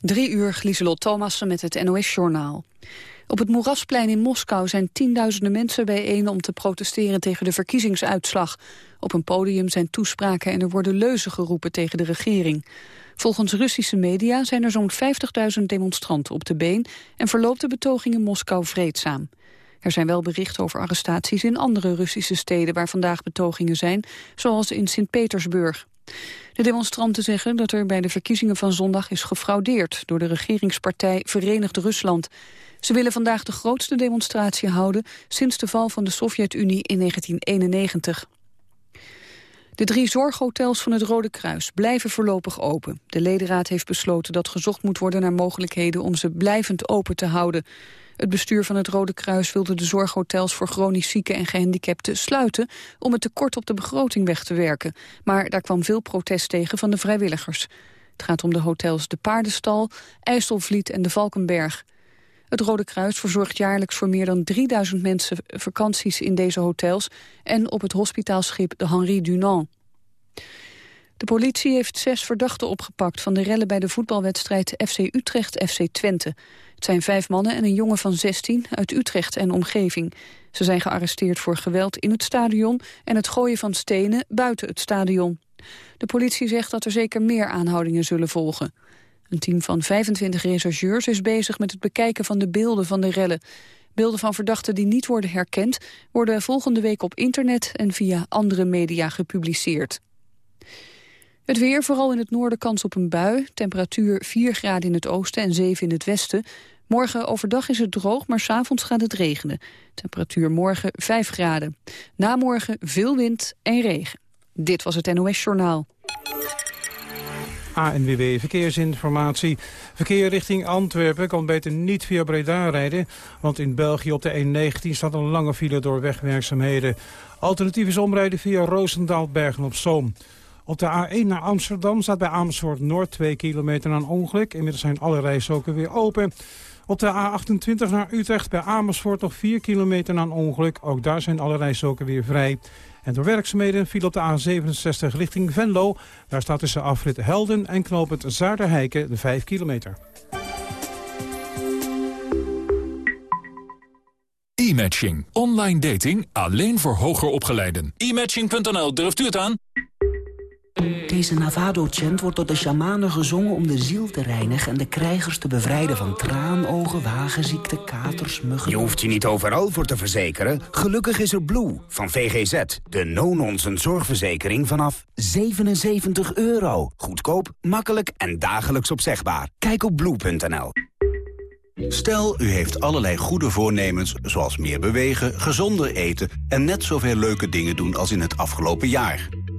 Drie uur, Lieselot Thomassen met het NOS-journaal. Op het Moerasplein in Moskou zijn tienduizenden mensen bijeen om te protesteren tegen de verkiezingsuitslag. Op een podium zijn toespraken en er worden leuzen geroepen tegen de regering. Volgens Russische media zijn er zo'n 50.000 demonstranten op de been en verloopt de betoging in Moskou vreedzaam. Er zijn wel berichten over arrestaties in andere Russische steden waar vandaag betogingen zijn, zoals in Sint-Petersburg. De demonstranten zeggen dat er bij de verkiezingen van zondag is gefraudeerd door de regeringspartij Verenigd Rusland. Ze willen vandaag de grootste demonstratie houden sinds de val van de Sovjet-Unie in 1991. De drie zorghotels van het Rode Kruis blijven voorlopig open. De ledenraad heeft besloten dat gezocht moet worden naar mogelijkheden om ze blijvend open te houden. Het bestuur van het Rode Kruis wilde de zorghotels voor chronisch zieken en gehandicapten sluiten om het tekort op de begroting weg te werken. Maar daar kwam veel protest tegen van de vrijwilligers. Het gaat om de hotels De Paardenstal, IJsselvliet en de Valkenberg. Het Rode Kruis verzorgt jaarlijks voor meer dan 3000 mensen vakanties in deze hotels en op het hospitaalschip de Henri Dunant. De politie heeft zes verdachten opgepakt van de rellen bij de voetbalwedstrijd FC Utrecht-FC Twente. Het zijn vijf mannen en een jongen van 16 uit Utrecht en omgeving. Ze zijn gearresteerd voor geweld in het stadion en het gooien van stenen buiten het stadion. De politie zegt dat er zeker meer aanhoudingen zullen volgen. Een team van 25 rechercheurs is bezig met het bekijken van de beelden van de rellen. Beelden van verdachten die niet worden herkend... worden volgende week op internet en via andere media gepubliceerd. Het weer, vooral in het noorden kans op een bui. Temperatuur 4 graden in het oosten en 7 in het westen. Morgen overdag is het droog, maar s'avonds gaat het regenen. Temperatuur morgen 5 graden. Namorgen veel wind en regen. Dit was het NOS Journaal. ANWB Verkeersinformatie. Verkeer richting Antwerpen kan beter niet via Breda rijden... want in België op de E19 staat een lange file door wegwerkzaamheden. Alternatief is omrijden via Roosendaal Bergen op de A1 naar Amsterdam staat bij Amersfoort Noord 2 kilometer aan ongeluk. Inmiddels zijn alle rijstroken weer open. Op de A28 naar Utrecht bij Amersfoort nog 4 kilometer aan ongeluk. Ook daar zijn alle rijstroken weer vrij. En door werkzaamheden viel op de A67 richting Venlo. Daar staat tussen afrit Helden en knooppunt Zaarderheiken de 5 kilometer. E-matching. Online dating alleen voor hoger opgeleiden. E-matching.nl, durft u het aan? Deze Navado-chant wordt door de shamanen gezongen om de ziel te reinigen... en de krijgers te bevrijden van traanogen, wagenziekte, katers, muggen... Je hoeft je niet overal voor te verzekeren. Gelukkig is er Blue van VGZ. De no-nonsense zorgverzekering vanaf 77 euro. Goedkoop, makkelijk en dagelijks opzegbaar. Kijk op blue.nl. Stel, u heeft allerlei goede voornemens, zoals meer bewegen, gezonder eten... en net zoveel leuke dingen doen als in het afgelopen jaar...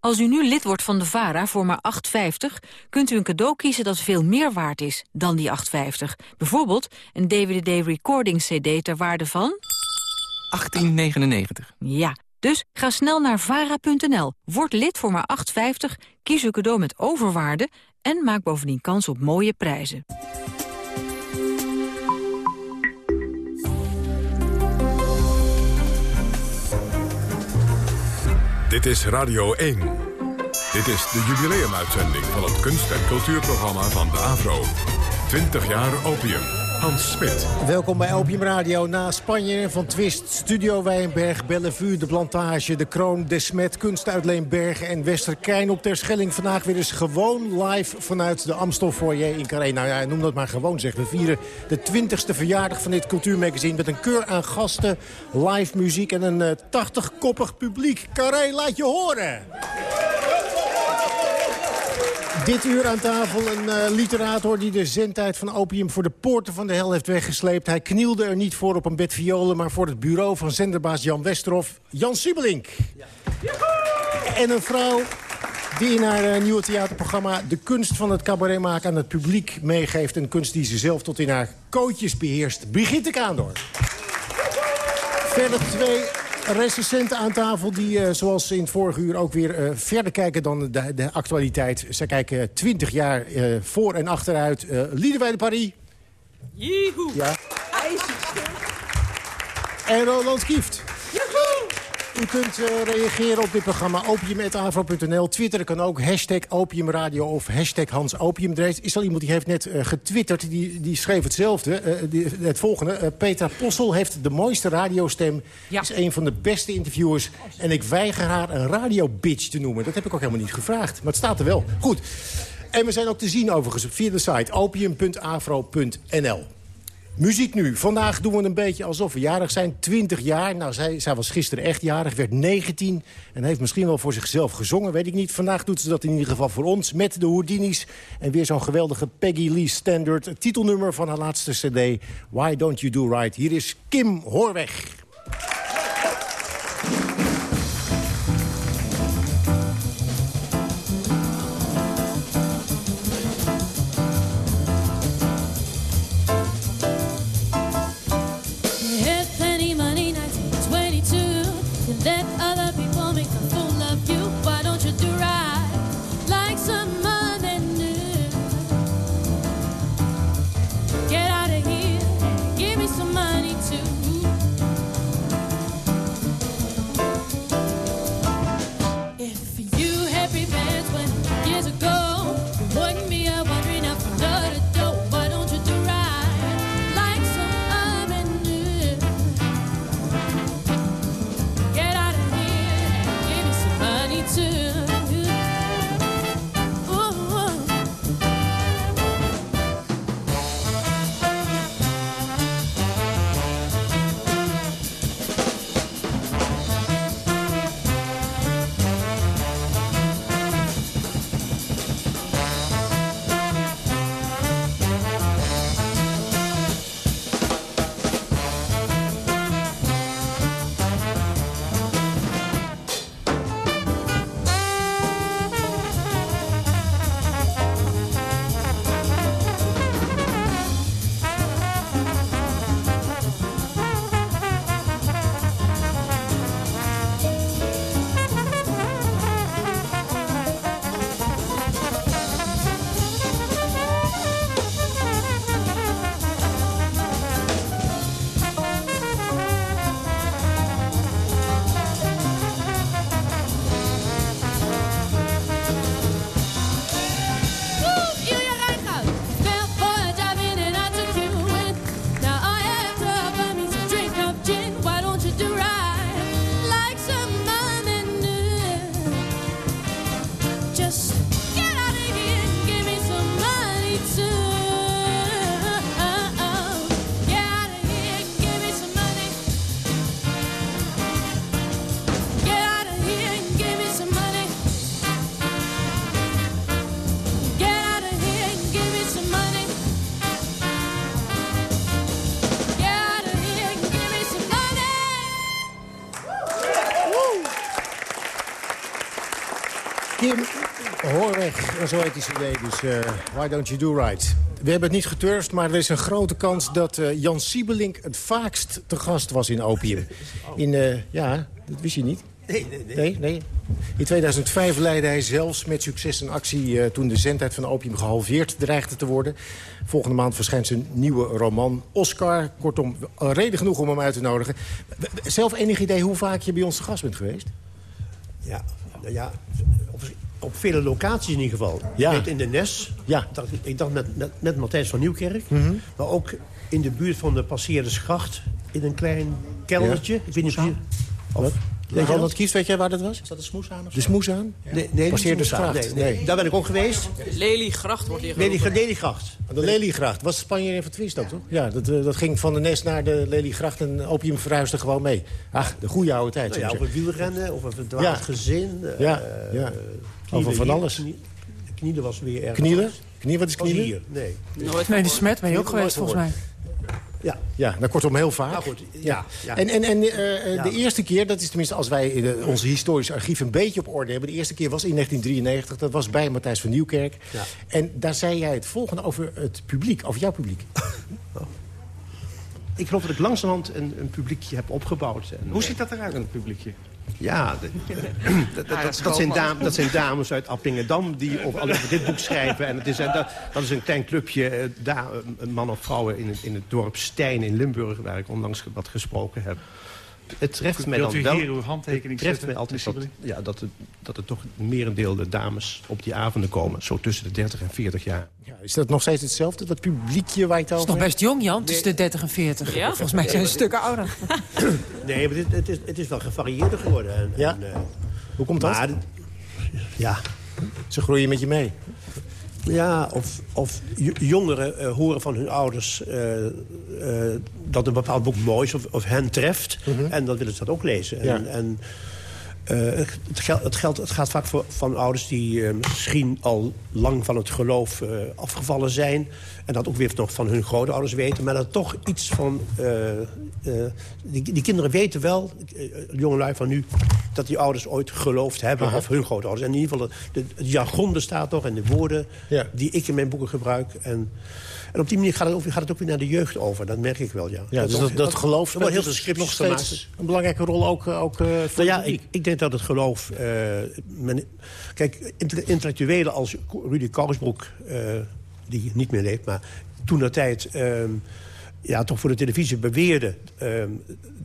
Als u nu lid wordt van de VARA voor maar 8,50... kunt u een cadeau kiezen dat veel meer waard is dan die 8,50. Bijvoorbeeld een DVD Recording CD ter waarde van... 18,99. Ja, dus ga snel naar vara.nl, word lid voor maar 8,50... kies uw cadeau met overwaarde en maak bovendien kans op mooie prijzen. Dit is Radio 1. Dit is de jubileumuitzending van het kunst- en cultuurprogramma van de AVRO. 20 jaar opium. Hans Smit. Welkom bij Opium Radio na Spanje van Twist, Studio Wijnberg, Bellevue, De Plantage, De Kroon, De Smet, Kunstuitleen Bergen en Westerkijn op Terschelling. Vandaag weer eens gewoon live vanuit de Amstel Foyer in Carré. Nou ja, noem dat maar gewoon zeg. We vieren de 20ste verjaardag van dit cultuurmagazine met een keur aan gasten, live muziek en een 80-koppig publiek. Carré, laat je horen! Dit uur aan tafel een uh, literator die de zendtijd van opium voor de poorten van de hel heeft weggesleept. Hij knielde er niet voor op een bed violen, maar voor het bureau van zenderbaas Jan Westerhof. Jan Siebelink. Ja. En een vrouw Die in haar uh, nieuwe theaterprogramma de kunst van het cabaret maken aan het publiek meegeeft. Een kunst die ze zelf tot in haar kootjes beheerst. Brigitte Kaandor. Verder twee recensenten aan tafel die, uh, zoals in het vorige uur, ook weer uh, verder kijken dan de, de actualiteit. Zij kijken twintig jaar voor en achteruit. Uh, Liedewij de Paris. Jeehoe. Ja. En Roland Kieft. U kunt uh, reageren op dit programma opium.avro.nl. Twitter kan ook hashtag opiumradio of hashtag Hans Opium. Er is al iemand die heeft net uh, getwitterd, die, die schreef hetzelfde. Uh, die, het volgende, Petra Possel heeft de mooiste radiostem. Ja. Is een van de beste interviewers. En ik weiger haar een radiobitch te noemen. Dat heb ik ook helemaal niet gevraagd. Maar het staat er wel. Goed. En we zijn ook te zien overigens via de site opium.avro.nl. Muziek nu. Vandaag doen we een beetje alsof we jarig zijn. 20 jaar. Nou, zij, zij was gisteren echt jarig. Werd 19. En heeft misschien wel voor zichzelf gezongen. Weet ik niet. Vandaag doet ze dat in ieder geval voor ons. Met de Houdini's. En weer zo'n geweldige Peggy Lee Standard. Het titelnummer van haar laatste cd. Why Don't You Do Right. Hier is Kim Hoorweg. En zo heet die cd, dus uh, Why Don't You Do Right. We hebben het niet geturfd, maar er is een grote kans dat uh, Jan Siebelink het vaakst te gast was in Opium. In, uh, ja, dat wist je niet. Nee, nee, nee. In 2005 leidde hij zelfs met succes een actie... Uh, toen de zendtijd van Opium gehalveerd dreigde te worden. Volgende maand verschijnt zijn nieuwe roman Oscar. Kortom, reden genoeg om hem uit te nodigen. Zelf enig idee hoe vaak je bij ons te gast bent geweest? Ja, nou ja op vele locaties in ieder geval. Ja. in de Nes. Ja. Ik dacht, ik dacht met, met, met Matthijs van Nieuwkerk. Mm -hmm. Maar ook in de buurt van de Passeerdersgracht. In een klein keldertje. Ja. Ik weet niet of je... Of, Denk je dat kiest, weet jij waar dat was? Is dat de smoesaan of De smoesaan? Ja. Nee, nee, Passeerdersgracht. Nee, nee. nee, Daar ben ik ook geweest. Leliegracht wordt hier Lely, Leliegracht. De Leliegracht. Was Spanje in Twist ook, toch? Ja, dat, uh, dat ging van de Nes naar de Leliegracht en Opium verhuisde gewoon mee. Ach, de goede oude tijd. Nou ja, of het wielrennen, of het dwaald Ja. gezin. Uh, Ja, ja. Over van alles. Knie, Knielen was weer erg. Knielen? Knielen, wat is knielen? nee. Nee, de van smet ben je ook geweest volgens mij. Ja. Ja, nou kortom heel vaak. Nou goed, ja, ja. En, en, en eh, eh, de eerste keer, dat is tenminste als wij de- onze historische archief een beetje op orde hebben... de eerste keer was in 1993, dat was bij Matthijs van Nieuwkerk. Ja. En daar zei jij het volgende over het publiek, over jouw publiek. Ik geloof dat ik langzamerhand een, een publiekje heb opgebouwd. En, Hoe ziet dat eruit het publiekje? Ja, de- dat, dat, dat, dat zijn dam- dat zijn dames uit Appingedam die over, over dit boek schrijven. En het is, dat, dat is een klein clubje, eh, daar, een man of vrouwen in het, in het dorp Stijn in Limburg... waar ik onlangs wat gesproken heb. Het treft mij Wilt dan u wel... hier uw handtekening het treft zetten, mij altijd dat, ja, dat, het, dat er toch een merendeel de dames op die avonden komen. Zo tussen de 30 en 40 jaar. Ja, is dat nog steeds hetzelfde, dat publiekje waar je het Dat is over nog best jong, Jan, tussen de 30 en 40. Ja? Volgens mij zijn ze stukken ouder. Nee, maar dit, het, is, het is wel gevarieerder geworden. En, Ja. en, eh, Hoe komt dat? ja, Ze groeien met je mee. Ja, of, of jongeren eh, horen van hun ouders eh, eh, dat een bepaald boek mooi is of, of hen treft. En dan willen ze dat ook lezen. En, Ja. en, het, gel- het, geldt, het gaat vaak voor, van ouders die misschien al lang van het geloof afgevallen zijn. En dat ook weer nog van hun grootouders weten. Maar dat toch iets van... eh, eh, die, die kinderen weten wel, eh, jongelui van nu... dat die ouders ooit geloofd hebben, of hun grootouders. En in ieder geval, de, het jargon bestaat nog en de woorden... Ja. die ik in mijn boeken gebruik. En, en op die manier gaat het, ook, gaat het ook weer naar de jeugd over. Dat merk ik wel, ja. Ja, dus dat, dat geloof worden heel veel nog steeds een belangrijke rol ook, ook eh, voor Nou ja, ik, ik denk dat het geloof... men- kijk, intellectuelen als Rudy Kousbroek... eh, die niet meer leeft, maar toen de tijd... ehm, ja, toch voor de televisie beweerde... ehm,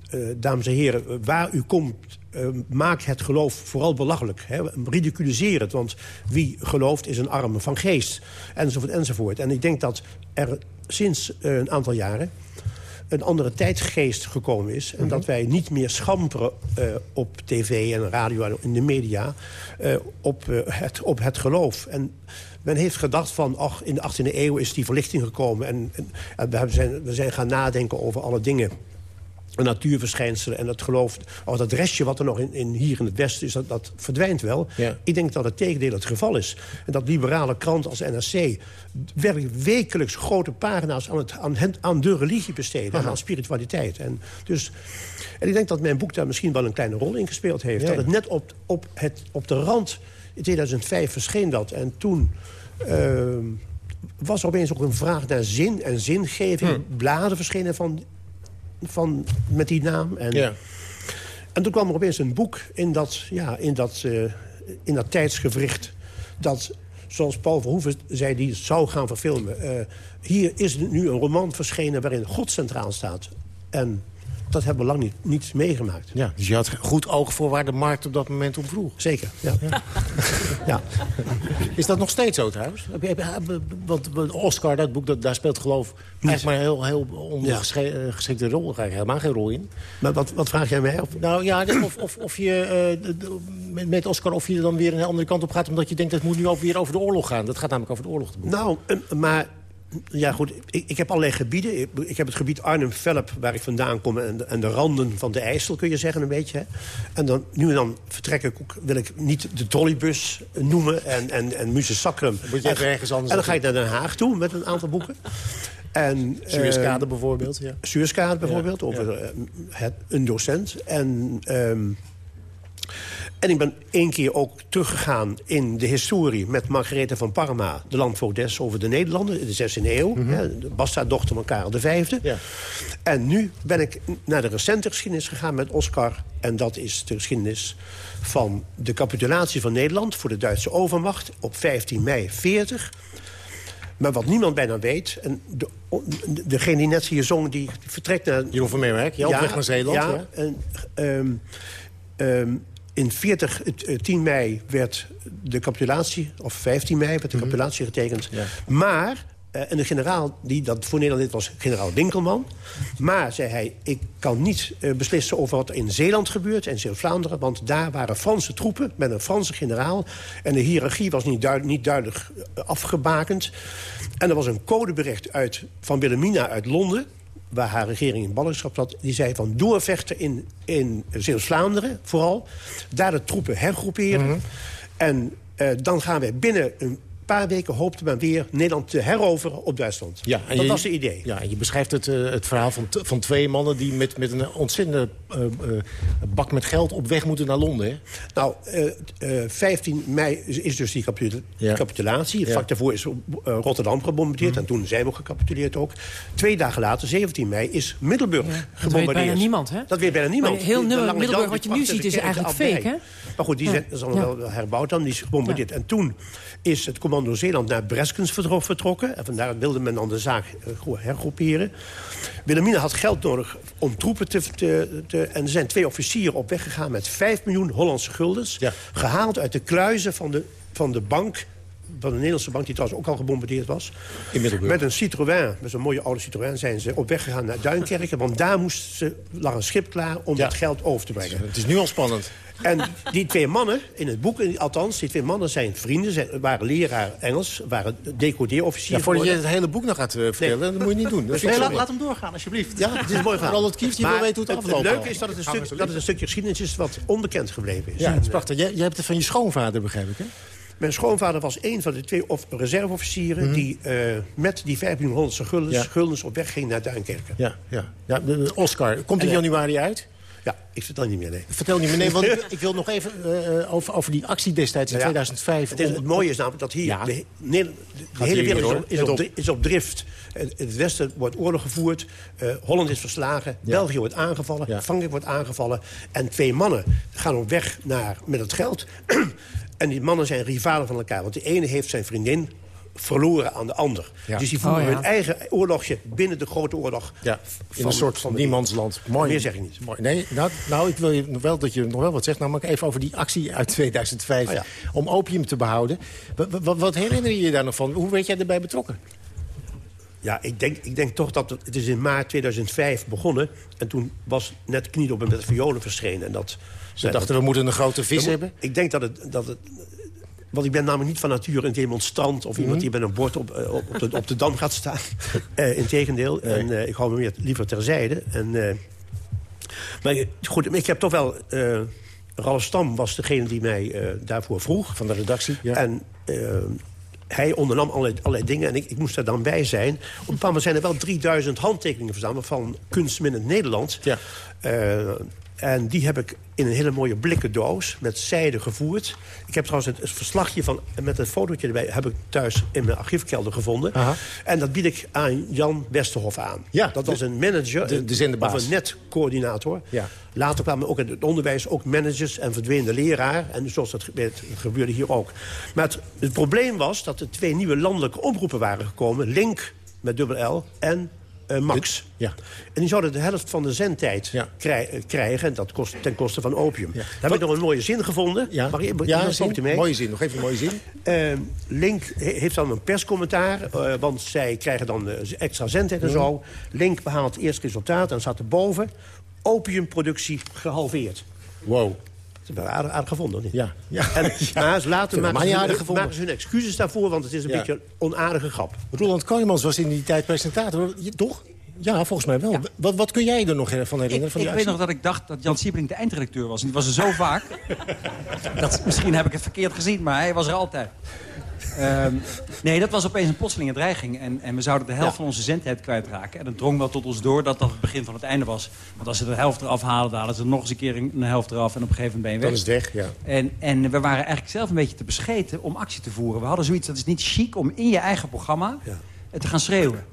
eh, dames en heren, waar u komt... ehm, maak het geloof vooral belachelijk. Hè? Ridiculiseer het, want wie gelooft is een arme van geest. Enzovoort, enzovoort. En ik denk dat er sinds eh, een aantal jaren een andere tijdsgeest gekomen is. En dat wij niet meer schamperen eh, op tv en radio en in de media op, het, op het geloof. En men heeft gedacht van, ach, in de 18e eeuw is die verlichting gekomen. En, en, en we, zijn, we zijn gaan nadenken over alle dingen natuurverschijnselen en het geloof... of dat restje wat er nog in, in, hier in het Westen is, dat, dat verdwijnt wel. Ja. Ik denk dat het tegendeel het geval is. En dat liberale kranten als NRC werkelijk wekelijks grote pagina's... aan, het, aan, hen- aan de religie besteden en aan spiritualiteit. En, dus, en ik denk dat mijn boek daar misschien wel een kleine rol in gespeeld heeft. Ja. Dat het net op, op, het, op de rand... In 2005 verscheen dat en toen... ehm, was er opeens ook een vraag naar zin en zingeving. Bladen verschenen van, van, met die naam. En, Ja. en toen kwam er opeens een boek in dat, ja, in dat, eh, in dat tijdsgewricht... dat, zoals Paul Verhoeven zei, die zou gaan verfilmen. eh, hier is nu een roman verschenen waarin God centraal staat. En dat hebben we lang niet, niet meegemaakt. Ja, dus je had goed oog voor waar de markt op dat moment om vroeg. Zeker, ja. ja. Is dat nog steeds zo trouwens? Want Oscar, dat boek, dat, daar speelt geloof eigenlijk maar een heel, heel ondergeschikte rol. Daar ga ik helemaal geen rol in. Maar wat, wat vraag jij mij? Of, Nou ja, of, of, of je eh, met, Oscar of je er dan weer een andere kant op gaat... omdat je denkt dat het moet nu ook weer over de oorlog gaan. Dat gaat namelijk over de oorlog. Nou, eh, maar... Ja, goed, ik, ik heb allerlei gebieden. Ik, ik heb het gebied Arnhem-Velp, waar ik vandaan kom... En, de- en de randen van de IJssel, kun je zeggen, een beetje. Hè. En dan, nu en dan vertrek ik ook, wil ik niet de trolleybus noemen... en, en, en Muze Sacrum. moet je even En- ergens anders En dan ga ik naar Den Haag toe met een aantal boeken. En, Suezkade eh, bijvoorbeeld, ja. Suezkade bijvoorbeeld, Ja, over eh, het, een docent. En, ehm, en ik ben één keer ook teruggegaan in de historie... met Margarethe van Parma, de landvoogdes over de Nederlanden... in de 16e eeuw, hè, de bastarddochter van Karel V. Ja. En nu ben ik naar de recente geschiedenis gegaan met Oscar. En dat is de geschiedenis van de capitulatie van Nederland... voor de Duitse overmacht op 15 mei 40... Maar wat niemand bijna weet... en de, de- degene die net hier zong, die vertrekt naar... Jeroen van Meerwerk, ja, op weg naar Zeeland. Ja, Ja. En, ehm, ehm, in 40, het, eh, 10 mei werd de capitulatie... of 15 mei werd de capitulatie getekend. Ja. Maar... eh, en de generaal die dat voor Nederland deed was generaal Winkelman. Maar, zei hij, ik kan niet eh, beslissen over wat er in Zeeland gebeurt... en Zeeuw-Vlaanderen, want daar waren Franse troepen... met een Franse generaal. En de hiërarchie was niet, duid- niet duidelijk eh, afgebakend. En er was een codebericht uit, van Wilhelmina uit Londen waar haar regering in ballingschap zat... die zei van doorvechten in, in Zeeuws-Vlaanderen vooral. Daar de troepen hergroeperen. En eh, dan gaan wij binnen een paar weken hoopte men weer Nederland te heroveren op Duitsland. Ja, en dat je- was het idee. Ja, en je beschrijft het, eh, het verhaal van, van twee mannen... die met, met een ontzettende eh, eh, bak met geld op weg moeten naar Londen. Hè? Nou, eh, eh, 15 mei is, dus die Ja. capitulatie. Het Ja. vak daarvoor is Rotterdam gebombardeerd. Mhm. En toen zijn we ook gecapituleerd ook. Twee dagen later, 17 mei, is Middelburg gebombardeerd. bijna niemand, hè? Dat weet bijna niemand. Maar heel Middelburg, wat je nu ziet, is eigenlijk fake, hè? Maar goed, die Ja. zijn, dat is allemaal Ja. wel herbouwd dan. Die is gebombardeerd. En toen is het commando Zeeland naar Breskens vertro- vertrokken. En vandaar wilde men dan de zaak eh, hergroeperen. Wilhelmina had geld nodig om troepen te, te, te... En er zijn twee officieren op weg gegaan met 5 miljoen Hollandse guldens. Gehaald uit de kluizen van de, van de bank... van de Nederlandse bank, die trouwens ook al gebombardeerd was. In Middelburg. Met een Citroën, met zo'n mooie oude Citroën... zijn ze op weg gegaan naar Duinkerken. Want daar moesten ze, lag een schip klaar om dat geld over te brengen. Het is nu al spannend. En die twee mannen, in het boek in- althans, die twee mannen zijn vrienden. Zijn, waren leraar Engels, waren decodeerofficier Ja, voordat je het hele boek nog gaat eh, vertellen, dat moet je niet doen. Dus nee, laat- hem doorgaan, alsjeblieft. Ja, het is mooi verhaal. Ronald Kieft, die wil Maar weten hoe het het, afloopt. leuke is dat het, een stuk, dat het een stukje geschiedenis is wat onbekend gebleven is. Ja, het is prachtig. Jij, jij hebt het van je schoonvader, begrijp ik, hè? Mijn schoonvader was een van de twee of- reserveofficieren... die eh, met die 5 miljoen Hollandse guldens, Mhm. Ja. guldens op weg ging naar Duinkerken. Ja, ja. ja Oscar, komt in eh, januari uit? Ja, ik vertel niet meer, nee. Vertel niet meer, nee, want ik, ik wil nog even eh, over, over die actie destijds in Nou ja, 2005. Het, is, het mooie is namelijk dat hier Ja. de, hele wereld is op, is, op, op. is op drift. Het westen wordt oorlog gevoerd. Holland is verslagen. België wordt aangevallen. Frankrijk wordt aangevallen. En twee mannen gaan op weg naar, met het geld. en die mannen zijn rivalen van elkaar. Want de ene heeft zijn vriendin verloren aan de ander. Ja. Dus die voeren Oh, ja. hun eigen oorlogje binnen de grote oorlog. Ja, in een soort van niemandsland. Mooi. Meer zeg ik niet. Mooi. Nee, nou, nou, ik wil je nog wel dat je nog wel wat zegt. Namelijk even over die actie uit 2005 Oh ja. om opium te behouden. Wat, wat, herinner je je daar nog van? Hoe werd jij erbij betrokken? Ja, ik denk, ik denk toch dat het, het is in maart 2005 begonnen. En toen was net Kniedop met de violen verschenen. En dat, Ze dachten, we moeten een grote vis moet- hebben. Ik denk dat het, dat het... Want ik ben namelijk niet van nature een demonstrant... of iemand Mhm. die met een bord op, eh, op, op, de, op de dam gaat staan. Eh Integendeel. En eh, ik hou me meer, liever terzijde. En, maar goed, ik heb toch wel... Ralf Stam was degene die mij daarvoor vroeg. Van de redactie, ja. En hij ondernam allerlei, allerlei dingen en ik, ik moest daar dan bij zijn. Op een bepaald moment zijn er wel 3000 handtekeningen verzameld... van kunstminnend Nederland. Ja. En die heb ik in een hele mooie blikken doos met zijde gevoerd. Ik heb trouwens het, het verslagje van, met een fotootje erbij... heb ik thuis in mijn archiefkelder gevonden. Aha. En dat bied ik aan Jan Westerhof aan. Ja, dat de- was een manager, de- de of een netcoördinator. Ja. Later kwamen ook in het onderwijs ook managers en verdween de leraar. En zoals dat gebe- gebeurde hier ook. Maar het, het probleem was dat er twee nieuwe landelijke omroepen waren gekomen. Link met dubbel L en eh, Max. Ja. En die zouden de helft van de zendtijd Ja. krij- eh, krijgen. En dat kost ten koste van opium. Ja. Daar heb ik nog een mooie zin gevonden. Ja, Mag ik, ja zin, mee? mooie zin. Nog even een mooie zin. Eh, Link he- heeft dan een perscommentaar, eh, want zij krijgen dan extra zendtijd en zo. Link behaalt eerst resultaat en staat erboven. Opiumproductie gehalveerd. Wow. Dat is wel aardig, aardig gevonden, of niet? Ja. ja. En, maar ze later maken maar ze, hun, maken ze hun excuses daarvoor, want het is een Ja. beetje een onaardige grap. Roland Kooijmans was in die tijd presentator. Toch? Ja, volgens mij wel. Wat, wat kun jij er nog van herinneren? Ik, van ik weet nog dat ik dacht dat Jan Siebrink de eindredacteur was. En die was er zo vaak. dat, misschien heb ik het verkeerd gezien, maar hij was er altijd. Ehm, nee, dat was opeens een plotselinge dreiging. En, en we zouden de helft van onze zendtijd kwijtraken. En het drong wel tot ons door dat dat het begin van het einde was. Want als ze de helft eraf halen, dan halen ze er nog eens een keer een, helft eraf. En op een gegeven moment ben je weg. is het weg, ja. En, en we waren eigenlijk zelf een beetje te bescheten om actie te voeren. We hadden zoiets, dat is niet chic om in je eigen programma eh, te gaan schreeuwen.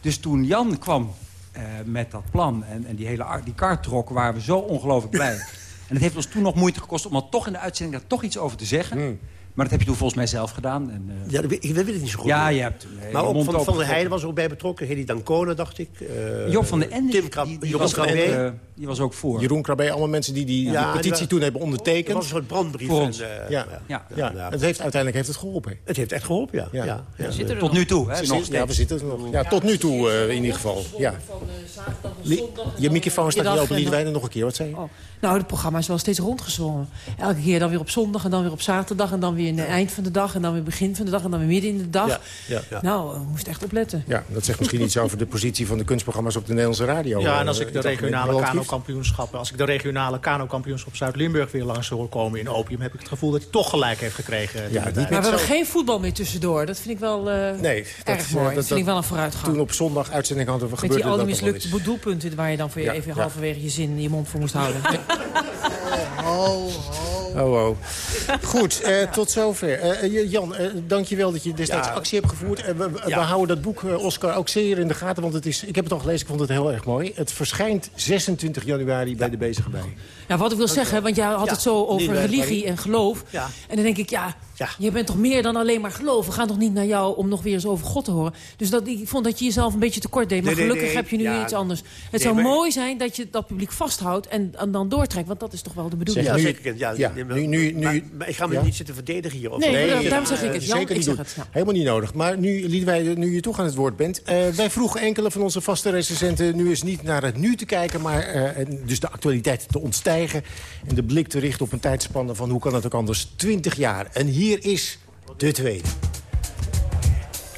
Dus toen Jan kwam eh, met dat plan en, en die hele die kaart trok... waren we zo ongelooflijk blij. en het heeft ons toen nog moeite gekost om er toch in de uitzending... daar toch iets over te zeggen. Hmm. Maar dat heb je toen volgens mij zelf gedaan. En, eh, Ja, dat weet, ik dat weet ik niet zo goed. Ja, je hebt, maar ook van, van der. Heijden was er ook bij betrokken. Hedy Dancona, dacht ik. Eh, Job van den Ende, Tim die, Krab, die, die Jeroen was ook, Krabbe. eh, die was ook voor. Jeroen Krabbe, allemaal mensen die die, Ja, die die petitie toen hebben Het ondertekend. was een soort brandbrief. Voor ons. En, eh, ja. Ja. Ja. Ja. Het heeft, uiteindelijk heeft het geholpen. Het heeft echt geholpen, ja. Ja. ja. ja. zitten er Tot nog. nu toe, hè, nog ja, we zitten er nog. Ja, tot nu toe eh, in ieder geval. Ja. Van eh, zaterdag en Li- zondag. Je microfoon staat niet Middag open. Nog een keer, wat zei je? Nou, het programma is wel steeds rondgezwommen. Elke keer dan weer op zondag en dan weer op zaterdag... en dan weer in het eind van de dag... en dan weer begin van de dag en dan weer midden in de dag. Ja, ja, ja. Nou, we moesten echt opletten. Ja, dat zegt misschien iets over de positie van de kunstprogramma's op de Nederlandse radio. Ja, en als eh, ik de regionale kanokampioenschappen... als ik de regionale kanokampioenschap Zuid-Limburg weer langs hoor komen in Opium... heb ik het gevoel dat hij toch gelijk heeft gekregen. Ja. Maar we hebben geen voetbal meer tussendoor. Dat vind ik wel eh, Nee, dat, erg eh, mooi. dat- Dat, vind ik wel een vooruitgang. Toen op zondag uitzending hadden we Met gebeurd. die al die wel mislukte doelpunten waar je dan voor je Ja, even ja. halverwege je zin in je mond voor moest houden. ho, ho. Oh, oh. Goed, eh, tot zover. Eh, eh, Jan, eh, dank je wel dat je destijds Ja. actie hebt gevoerd. Eh, we, houden dat boek, eh, Oscar, ook zeer in de gaten. Want het is, ik heb het al gelezen, ik vond het heel erg mooi. Het verschijnt 26 januari bij de Bezige Bij. Ja, wat ik wil zeggen, want jij had Ja, het zo over religie en geloof. Ja. En dan denk ik, ja, je bent toch meer dan alleen maar geloof. We gaan toch niet naar jou om nog weer eens over God te horen. Dus dat, ik vond dat je jezelf een beetje tekort deed. Maar Nee, gelukkig nee, heb je nu iets anders. Het Nee, zou maar- mooi zijn dat je dat publiek vasthoudt en, en dan doortrekt. Want dat is toch wel de bedoeling. Ja, nu- zeker. Ja, nu- nu- nu- maar, maar ik ga me ja? niet zitten verdedigen hier. Of Nee, nee, maar daarom zeg ik Eh, het. Jan, zeker ik niet zeg doen. het. Ja. Helemaal niet nodig. Maar nu, nu je toch aan het woord bent. eh, wij vroegen enkele van onze vaste recensenten nu eens niet naar het nu te kijken... maar eh, dus de actualiteit te ontstijgen... en de blik te richten op een tijdspanne van hoe kan het ook anders 20 jaar. En hier is de tweede.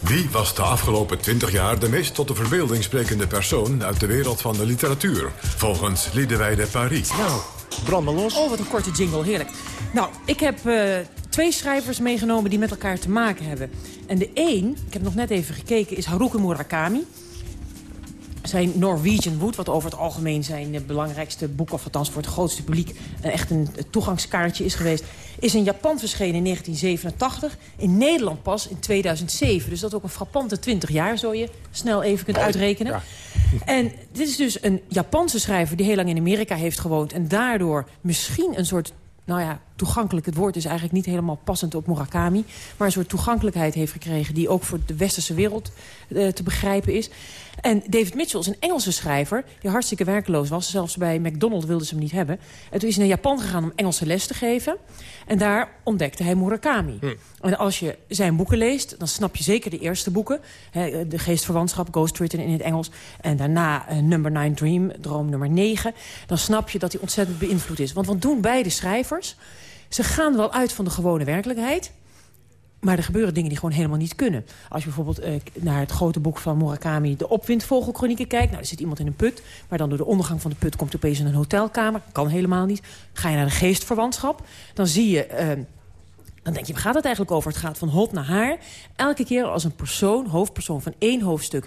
Wie was de afgelopen 20 jaar de meest tot de verbeelding sprekende persoon uit de wereld van de literatuur? Volgens Liedewijde Paris. Nou, brand maar los. Oh, wat een korte jingle, heerlijk. Nou, ik heb eh, twee schrijvers meegenomen die met elkaar te maken hebben. En de één, ik heb nog net even gekeken, is Haruki Murakami. Zijn Norwegian Wood, wat over het algemeen zijn eh, belangrijkste boek... of althans voor het grootste publiek eh, echt een eh, toegangskaartje is geweest... is in Japan verschenen in 1987. In Nederland pas in 2007. Dus dat is ook een frappante 20 jaar, zo je snel even kunt uitrekenen. En dit is dus een Japanse schrijver die heel lang in Amerika heeft gewoond... en daardoor misschien een soort nou ja, toegankelijk, het woord is eigenlijk niet helemaal passend op Murakami... maar een soort toegankelijkheid heeft gekregen... die ook voor de westerse wereld eh, te begrijpen is. En David Mitchell is een Engelse schrijver... die hartstikke werkeloos was. Zelfs bij McDonald's wilden ze hem niet hebben. En toen is hij naar Japan gegaan om Engelse les te geven. En daar ontdekte hij Murakami. En als je zijn boeken leest, dan snap je zeker de eerste boeken. Hè, de geestverwantschap, Ghost Written in het Engels. En daarna eh, Number 9 Dream, droom nummer 9. Dan snap je dat hij ontzettend beïnvloed is. Want wat doen beide schrijvers? Ze gaan wel uit van de gewone werkelijkheid... Maar er gebeuren dingen die gewoon helemaal niet kunnen. Als je bijvoorbeeld eh, naar het grote boek van Murakami... de opwindvogelchronieken kijkt. Nou, er zit iemand in een put. Maar dan door de ondergang van de put komt opeens in een hotelkamer. Kan helemaal niet. Ga je naar de geestverwantschap. Dan zie je... eh, dan denk je, waar gaat het eigenlijk over? Het gaat van hot naar haar. Elke keer als een persoon, hoofdpersoon van één hoofdstuk...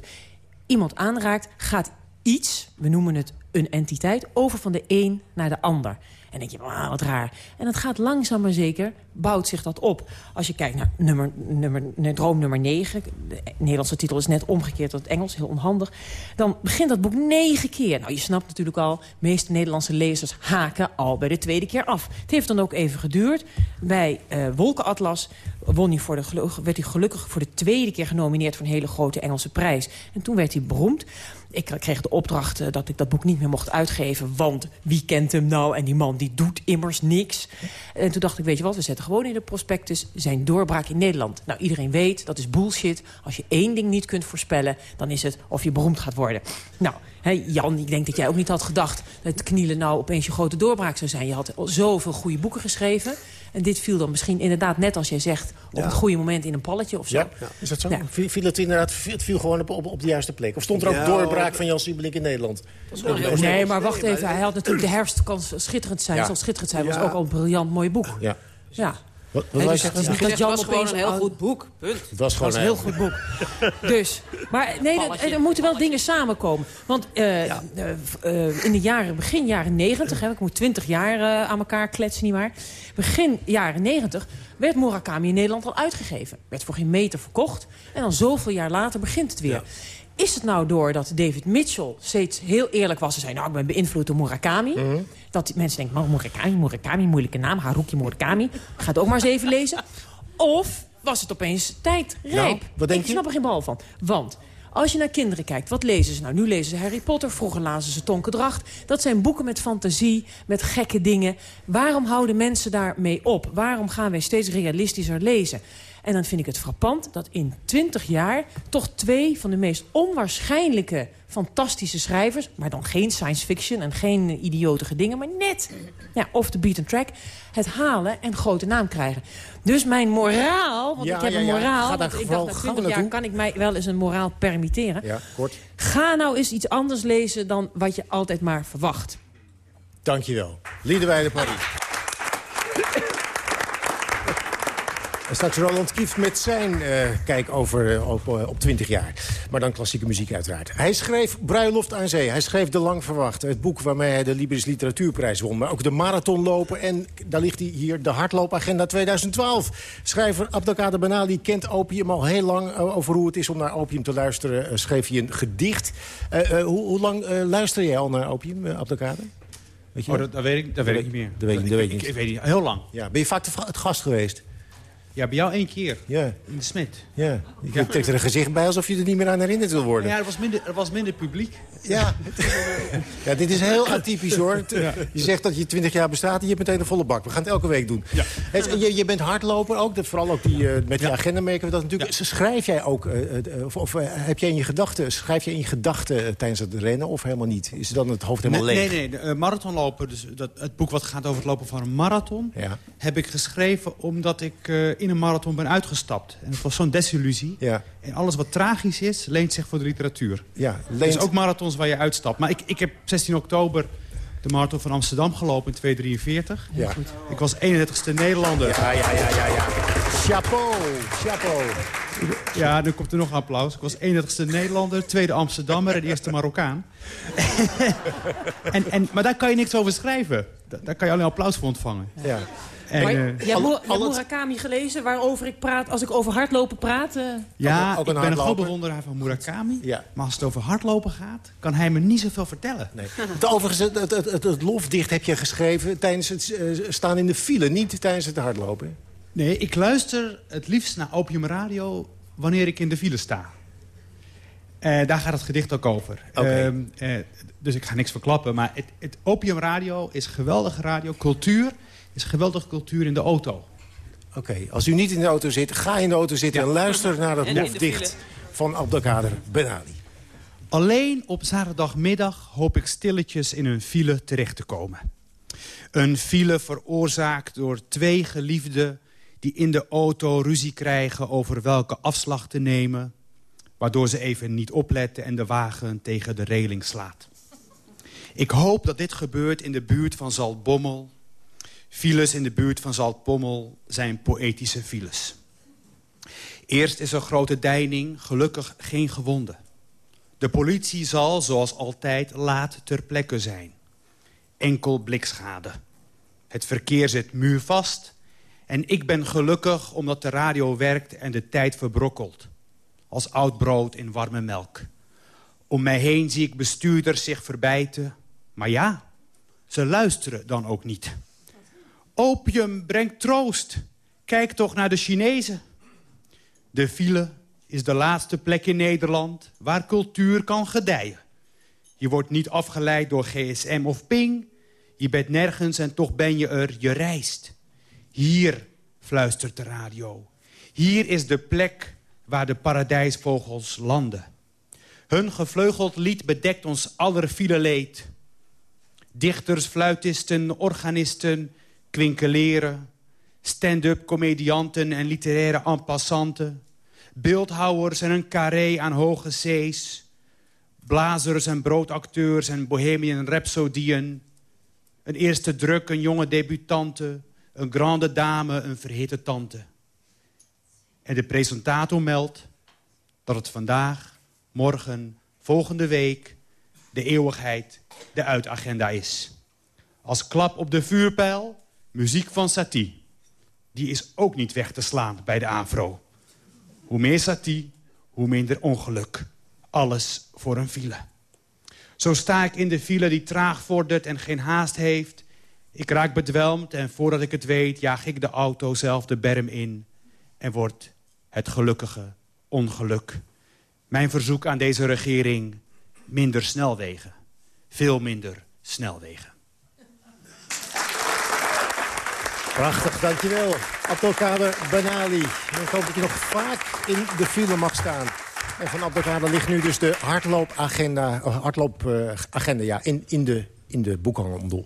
iemand aanraakt, gaat iets, we noemen het een entiteit... over van de een naar de ander. En denk je, wat raar. En het gaat langzaam maar zeker, bouwt zich dat op. Als je kijkt naar nummer, nummer, droom nummer 9... de Nederlandse titel is net omgekeerd tot het Engels, heel onhandig... dan begint dat boek negen keer. Nou, je snapt natuurlijk al, de meeste Nederlandse lezers haken al bij de tweede keer af. Het heeft dan ook even geduurd. Bij eh, Wolkenatlas won voor de, werd hij gelukkig voor de tweede keer genomineerd... voor een hele grote Engelse prijs. En toen werd hij beroemd. Ik kreeg de opdracht eh, dat ik dat boek niet meer mocht uitgeven. Want wie kent hem nou? En die man die doet immers niks. En toen dacht ik, weet je wat, we zetten gewoon in de prospectus... zijn doorbraak in Nederland. Nou, iedereen weet, dat is bullshit. Als je één ding niet kunt voorspellen... dan is het of je beroemd gaat worden. Nou, Jan, ik denk dat jij ook niet had gedacht... dat knielen nou opeens je grote doorbraak zou zijn. Je had al zoveel goede boeken geschreven. En dit viel dan misschien inderdaad, net als jij zegt... op het goede moment in een palletje of zo. Ja, is dat zo? Ja. Viel het inderdaad het viel gewoon op, op, op de juiste plek? Of stond er ook Ja, doorbraak van Jan Siebelink in Nederland? Nee, maar wacht even. Hij had natuurlijk de herfst kan schitterend zijn. Ja. Zal schitterend zijn. was Ja. ook al een briljant mooi boek. Ja. Ja. Wat, wat Hè, wou dus je het is niet dat Jan was gewoon een heel goed boek. Punt. Het was gewoon Dat is een heel goed boek. Dus, maar nee, dat- er moeten wel dingen samenkomen. Want eh, eh, eh, in de jaren, begin jaren 90, hè, ik moet 20 jaar eh, aan elkaar kletsen, nietwaar? Begin jaren 90 werd Murakami in Nederland al uitgegeven. Werd voor geen meter verkocht. En dan zoveel jaar later begint het weer. Is het nou door dat David Mitchell steeds heel eerlijk was... en zei, nou, ik ben beïnvloed door Murakami... Mhm. dat mensen denken, "Maar Murakami, Murakami, moeilijke naam... Haruki Murakami, ga het ook maar eens even lezen. Of was het opeens tijdrijp? Nou, wat denk ik snap er geen bal van. Want als je naar kinderen kijkt, wat lezen ze nou? Nu lezen ze Harry Potter, vroeger lazen ze Tonke Dracht. Dat zijn boeken met fantasie, met gekke dingen. Waarom houden mensen daarmee op? Waarom gaan wij steeds realistischer lezen? En dan vind ik het frappant dat in 20 jaar... toch twee van de meest onwaarschijnlijke, fantastische schrijvers... maar dan geen science fiction en geen idiotige dingen... maar net ja, off the beaten track het halen en grote naam krijgen. Dus mijn moraal, want Ja, ik heb ja, een moraal... Want ik dacht, na gauw 20 jaar kan ik mij wel eens een moraal permitteren. Ja, kort. Ga nou eens iets anders lezen dan wat je altijd maar verwacht. Dankjewel. Liedewij Paris. En straks Roland Kieft met zijn eh, kijk over, op, eh, op 20 jaar. Maar dan klassieke muziek uiteraard. Hij schreef Bruiloft aan Zee. Hij schreef De Lang Verwachte. Het boek waarmee hij de Libris Literatuurprijs won. Maar ook de marathonlopen. En daar ligt hij hier, de hardloopagenda 2012. Schrijver Abdelkader Benali kent opium al heel lang. eh, over hoe het is om naar opium te luisteren. eh, schreef hij een gedicht. Eh, eh, hoe, hoe lang eh, luister jij al naar opium, Abdelkader? Weet je Oh, dat? weet ik, dat weet ik niet meer. Dat weet, je- dat weet je ik, niet. ik weet niet, heel lang. Ja, ben je vaak het gast geweest? Ja, bij jou één keer. Ja. In de Smit. Ja. Je trekt er een gezicht bij alsof je er niet meer aan herinnerd wil worden. Ja, er was minder, er was minder publiek. Ja. ja, dit is heel atypisch hoor. Je zegt dat je 20 jaar bestaat en je hebt meteen een volle bak. We gaan het elke week doen. Het- je, je bent hardloper ook, dat, vooral ook die, eh, met die agenda merken we dat natuurlijk. Schrijf jij ook, eh, eh, of, of heb jij in je gedachten, schrijf jij in je gedachten tijdens het rennen of helemaal niet? Is dan het hoofd helemaal nee, leeg? nee, nee, marathonlopen, dus dat, het boek wat gaat over het lopen van een marathon... Ja. heb ik geschreven omdat ik in een marathon ben uitgestapt. En het was zo'n desillusie. Ja. En alles wat tragisch is, leent zich voor de literatuur. Ja, Dus leent- ook marathons waar je uitstapt. Maar ik, ik heb 16 oktober de marathon van Amsterdam gelopen in 243. Ja. Ik was 31ste Nederlander. Ja, ja, ja, ja, ja. Chapeau, chapeau. Ja, nu komt er nog een applaus. Ik was 31ste Nederlander, tweede Amsterdammer en eerste Marokkaan. en, en, maar daar kan je niks over schrijven. Da- Daar kan je alleen applaus voor ontvangen. Ja. En, maar, eh, je hebt, Murakami gelezen waarover ik praat als ik over hardlopen praat? eh? ja, ook een ik ben een groot bewonderaar van Murakami. Ja. Maar als het over hardlopen gaat, kan hij me niet zoveel vertellen. Nee. Het, overigens, het, het, het, het, het lofdicht heb je geschreven tijdens het eh, staan in de file, niet tijdens het hardlopen. Nee, ik luister het liefst naar Opium Radio wanneer ik in de file sta. Eh, daar gaat het gedicht ook over. Oké. Ehm, eh, dus ik ga niks verklappen. Maar het, het Opium Radio is geweldige radio. Cultuur is geweldige cultuur in de auto. Oké, als u niet in de auto zit, ga in de auto zitten en luister naar dat de lofdicht van Abdelkader Benali. Alleen op zaterdagmiddag hoop ik stilletjes in een file terecht te komen. Een file veroorzaakt door twee geliefden... die in de auto ruzie krijgen over welke afslag te nemen... waardoor ze even niet opletten en de wagen tegen de reling slaat. Ik hoop dat dit gebeurt in de buurt van Zaltbommel. Files in de buurt van Zaltbommel zijn poëtische files. Eerst is er grote deining, gelukkig geen gewonden. De politie zal, zoals altijd, laat ter plekke zijn. Enkel blikschade. Het verkeer zit muurvast. En ik ben gelukkig omdat de radio werkt en de tijd verbrokkelt. Als oud brood in warme melk. Om mij heen zie ik bestuurders zich verbijten. Maar ja, ze luisteren dan ook niet. Opium brengt troost. Kijk toch naar de Chinezen. De file is de laatste plek in Nederland waar cultuur kan gedijen. Je wordt niet afgeleid door gsm of ping. Je bent nergens en toch ben je er, je reist. Hier, fluistert de radio. Hier is de plek waar de paradijsvogels landen. Hun gevleugeld lied bedekt ons aller fileleed. Dichters, fluitisten, organisten, kwinkeleren... stand-up comedianten en literaire en beeldhouwers en een carré aan hoge zees... blazers en broodacteurs en bohemian rhapsodieën... een eerste druk, een jonge debutante... een grande dame, een verhitte tante. En de presentator meldt dat het vandaag, morgen, volgende week... de eeuwigheid de uitagenda is. Als klap op de vuurpijl, muziek van Satie. Die is ook niet weg te slaan bij de AVRO. Hoe meer Satie, hoe minder ongeluk. Alles voor een file. Zo sta ik in de file die traag vordert en geen haast heeft. Ik raak bedwelmd en voordat ik het weet... jaag ik de auto zelf de berm in... en wordt het gelukkige ongeluk. Mijn verzoek aan deze regering... minder snelwegen. Veel minder snelwegen. Prachtig, dankjewel. Abdelkader Benali. Ik hoop dat je nog vaak in de file mag staan. En van Abdelkader ligt nu dus de hardloopagenda, uh, hardloopagenda ja, in, in de in de boekhandel.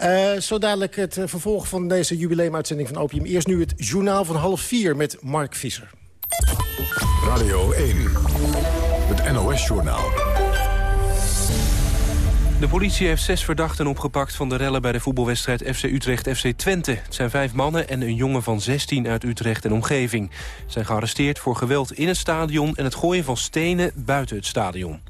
Uh, zo dadelijk het uh, vervolg van deze jubileumuitzending van Opium. Eerst nu het journaal van half vier met Mark Visser. Radio 1, het NOS-journaal. De politie heeft zes verdachten opgepakt van de rellen bij de voetbalwedstrijd FC Utrecht-FC Twente. Het zijn vijf mannen en een jongen van 16 uit Utrecht en omgeving. Ze zijn gearresteerd voor geweld in het stadion en het gooien van stenen buiten het stadion.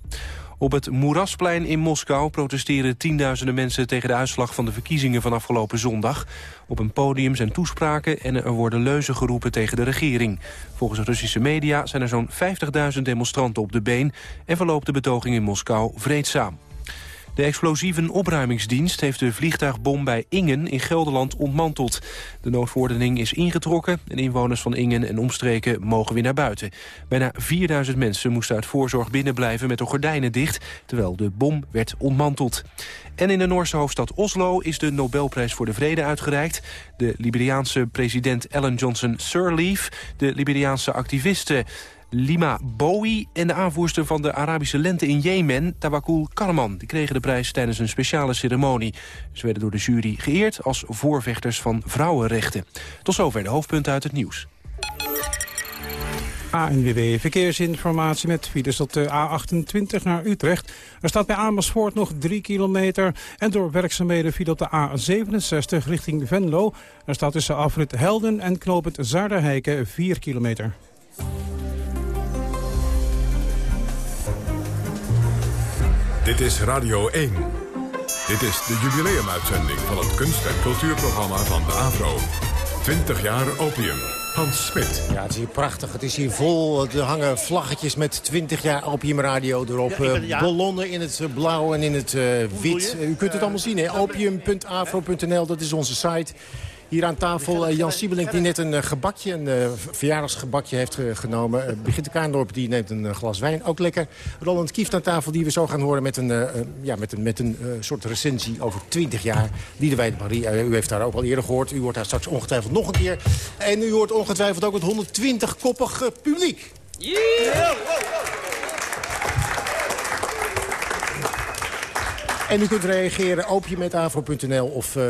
Op het Moerasplein in Moskou protesteren tienduizenden mensen... tegen de uitslag van de verkiezingen van afgelopen zondag. Op een podium zijn toespraken en er worden leuzen geroepen tegen de regering. Volgens Russische media zijn er zo'n 50.000 demonstranten op de been... en verloopt de betoging in Moskou vreedzaam. De explosieve opruimingsdienst heeft de vliegtuigbom bij Ingen in Gelderland ontmanteld. De noodverordening is ingetrokken en inwoners van Ingen en omstreken mogen weer naar buiten. Bijna 4000 mensen moesten uit voorzorg binnenblijven met de gordijnen dicht, terwijl de bom werd ontmanteld. En in de Noorse hoofdstad Oslo is de Nobelprijs voor de Vrede uitgereikt. De Liberiaanse president Ellen Johnson Sirleaf, de Liberiaanse activisten Lima Bowie en de aanvoerster van de Arabische lente in Jemen, Tawakkul Karman. Die kregen de prijs tijdens een speciale ceremonie. Ze werden door de jury geëerd als voorvechters van vrouwenrechten. Tot zover de hoofdpunten uit het nieuws. ANWB Verkeersinformatie met files op de A28 naar Utrecht. Er staat bij Amersfoort nog 3 kilometer. En door werkzaamheden viel op de A67 richting Venlo. Er staat tussen afrit Helden en knooppunt Zaarderheiken 4 kilometer. Dit is Radio 1. Dit is de jubileumuitzending van het kunst- en cultuurprogramma van de AVRO. 20 jaar opium. Hans Smit. Ja, het is hier prachtig. Het is hier vol. Er hangen vlaggetjes met 20 jaar opiumradio erop. Ja, ben, ja. Ballonnen in het blauw en in het uh, wit. U kunt het allemaal zien, hè? opium.afro.nl, dat is onze site. Hier aan tafel uh, Jan Siebelink die net een uh, gebakje, een uh, verjaardagsgebakje heeft genomen. Brigitte Kaandorp die neemt een glas wijn, ook lekker. Roland Kieft aan tafel die we zo gaan horen met een, ja, met een, met een soort recensie over 20 jaar. Liedewijn Marie, u heeft daar ook al eerder gehoord. U hoort daar straks ongetwijfeld nog een keer. En u hoort ongetwijfeld ook het 120-koppig publiek. Yeah! En u kunt reageren opium.avro.nl of uh,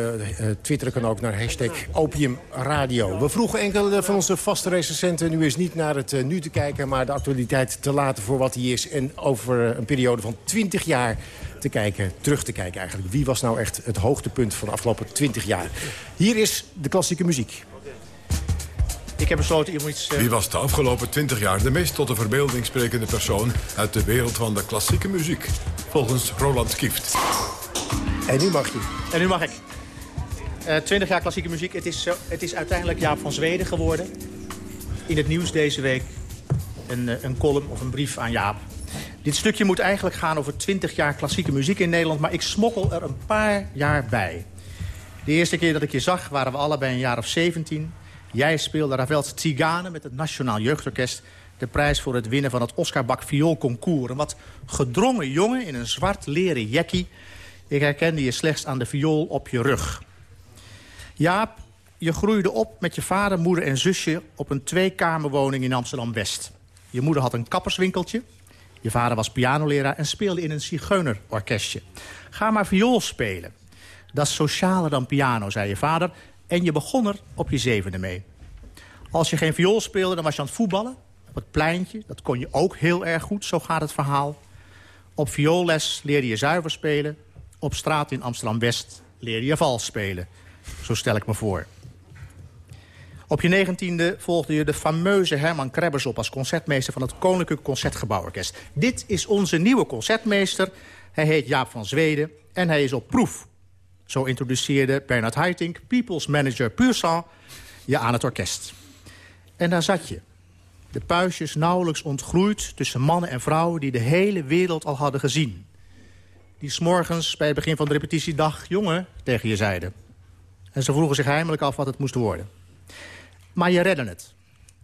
twitteren kan ook naar hashtag opiumradio. We vroegen enkele van onze vaste recensenten nu eens niet naar het nu te kijken... maar de actualiteit te laten voor wat die is. En over een periode van 20 jaar te kijken, terug te kijken eigenlijk. Wie was nou echt het hoogtepunt van de afgelopen 20 jaar? Hier is de klassieke muziek. Ik heb besloten iets... Uh... Wie was de afgelopen 20 jaar de meest tot de verbeelding sprekende persoon... uit de wereld van de klassieke muziek? Volgens Roland Kieft. En nu mag je. En nu mag ik. Uh, 20 jaar klassieke muziek. Het is, het is uiteindelijk Jaap van Zweden geworden. In het nieuws deze week een, een column of een brief aan Jaap. Dit stukje moet eigenlijk gaan over 20 jaar klassieke muziek in Nederland... maar ik smokkel er een paar jaar bij. De eerste keer dat ik je zag waren we allebei een jaar of 17... Jij speelde Ravels Tzigane met het Nationaal Jeugdorkest... de prijs voor het winnen van het Oscar Bak Vioolconcours. Een wat gedrongen jongen in een zwart leren jackie. Ik herkende je slechts aan de viool op je rug. Jaap, je groeide op met je vader, moeder en zusje... op een tweekamerwoning in Amsterdam-West. Je moeder had een kapperswinkeltje. Je vader was pianoleraar en speelde in een zigeunerorkestje. Ga maar viool spelen. Dat is socialer dan piano, zei je vader... En je begon er op je zevende mee. Als je geen viool speelde, dan was je aan het voetballen. Op het pleintje, dat kon je ook heel erg goed, zo gaat het verhaal. Op vioolles leerde je zuiver spelen. Op straat in Amsterdam-West leerde je vals spelen. Zo stel ik me voor. Op je negentiende volgde je de fameuze Herman Krebbers op... als concertmeester van het Koninklijk Concertgebouworkest. Dit is onze nieuwe concertmeester. Hij heet Jaap van Zweden en hij is op proef zo introduceerde Bernard Haitink, people's manager Pur je aan het orkest. En daar zat je. De puistjes nauwelijks ontgroeid tussen mannen en vrouwen... die de hele wereld al hadden gezien. Die s'morgens bij het begin van de repetitiedag... jongen, tegen je zeiden. En ze vroegen zich heimelijk af wat het moest worden. Maar je redde het.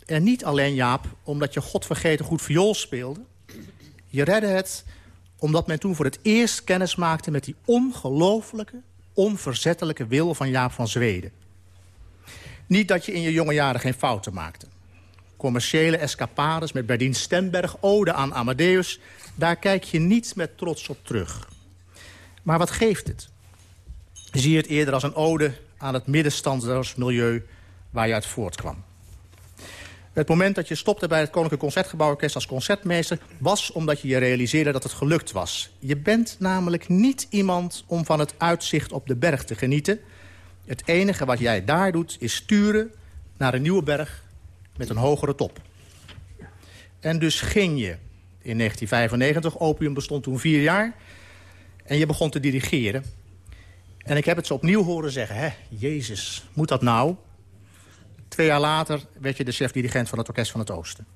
En niet alleen, Jaap, omdat je godvergeten goed viool speelde. Je redde het omdat men toen voor het eerst kennis maakte... met die ongelofelijke, onverzettelijke wil van Jaap van Zweden. Niet dat je in je jonge jaren geen fouten maakte. Commerciële escapades met Berdien Stenberg, ode aan Amadeus... daar kijk je niet met trots op terug. Maar wat geeft het? Zie je het eerder als een ode aan het middenstandersmilieu waar je uit voortkwam. Het moment dat je stopte bij het Koninklijk Concertgebouworkest als concertmeester... was omdat je je realiseerde dat het gelukt was. Je bent namelijk niet iemand om van het uitzicht op de berg te genieten. Het enige wat jij daar doet is sturen naar een nieuwe berg met een hogere top. En dus ging je in 1995, Opium bestond toen vier jaar... en je begon te dirigeren. En ik heb het ze opnieuw horen zeggen, hè, Jezus, moet dat nou? Twee jaar later werd je de chef-dirigent van het Orkest van het Oosten.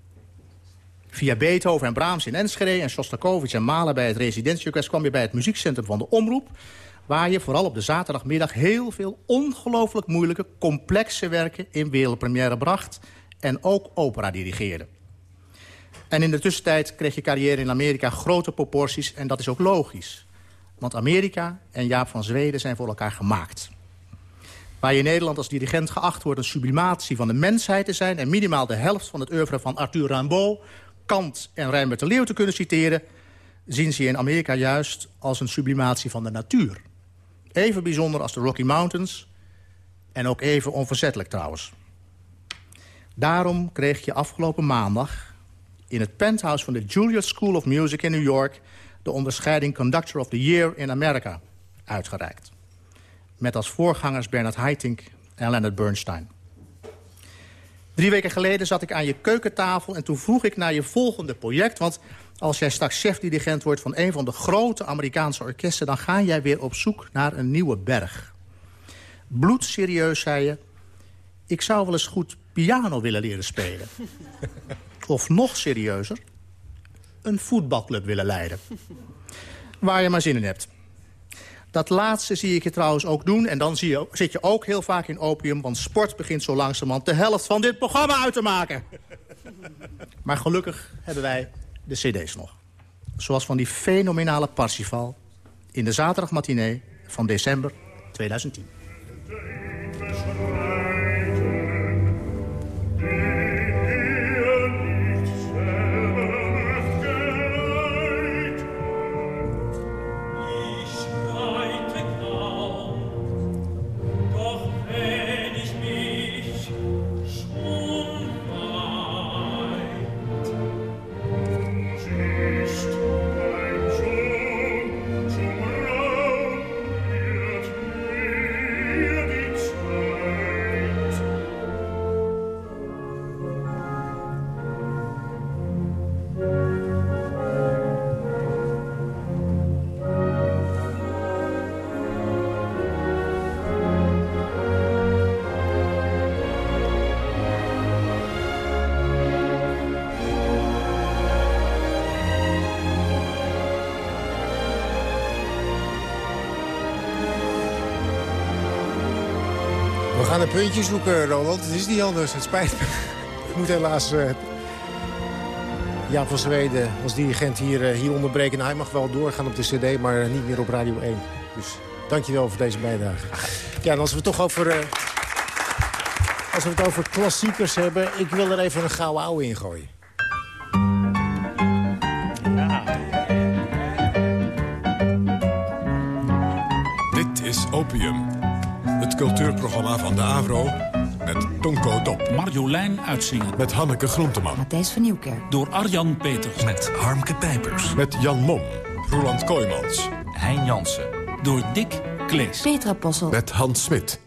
Via Beethoven en Brahms in Enschede en Shostakovich en Mahler bij het residentieorkest... kwam je bij het muziekcentrum van de Omroep... waar je vooral op de zaterdagmiddag heel veel ongelooflijk moeilijke... complexe werken in wereldpremière bracht en ook opera dirigeerde. En in de tussentijd kreeg je carrière in Amerika grote proporties... en dat is ook logisch. Want Amerika en Jaap van Zweden zijn voor elkaar gemaakt. Waar je in Nederland als dirigent geacht wordt... een sublimatie van de mensheid te zijn... en minimaal de helft van het oeuvre van Arthur Rimbaud... Kant en Rijnbert de Leeuw te kunnen citeren... zien ze in Amerika juist als een sublimatie van de natuur. Even bijzonder als de Rocky Mountains... en ook even onverzettelijk trouwens. Daarom kreeg je afgelopen maandag... in het penthouse van de Juilliard School of Music in New York... de onderscheiding Conductor of the Year in America uitgereikt met als voorgangers Bernard Haitink en Leonard Bernstein. Drie weken geleden zat ik aan je keukentafel en toen vroeg ik naar je volgende project. Want als jij straks chef-dirigent wordt van een van de grote Amerikaanse orkesten... dan ga jij weer op zoek naar een nieuwe berg. Bloedserieus zei je, ik zou wel eens goed piano willen leren spelen. of nog serieuzer, een voetbalclub willen leiden. Waar je maar zin in hebt. Dat laatste zie ik je trouwens ook doen. En dan zie je, zit je ook heel vaak in opium... want sport begint zo langzamerhand de helft van dit programma uit te maken. maar gelukkig hebben wij de cd's nog. Zoals van die fenomenale Parsifal... in de zaterdagmatinee van december 2010. Gaan een puntje zoeken, Roland. Het is niet anders. Het spijt me. Ik moet helaas uh, Jaap van Zweden als dirigent hier, uh, hier onderbreken. Nou, hij mag wel doorgaan op de cd, maar niet meer op Radio 1. Dus dankjewel voor deze bijdrage. Ja, en als we het toch over... Uh, als we het over klassiekers hebben... ik wil er even een gouden ouwe in gooien. Dit is Opium. Het cultuurprogramma van de AVRO met Tonko Top. Marjolein Uitzingen. Met Hanneke Groenteman. Matthijs van Nieuwkerk. Door Arjan Peters. Met Harmke Pijpers. Met Jan Mom. Roland Kooijmans. Hein Jansen. Door Dick Klees. Petra Possel. Met Hans Smit.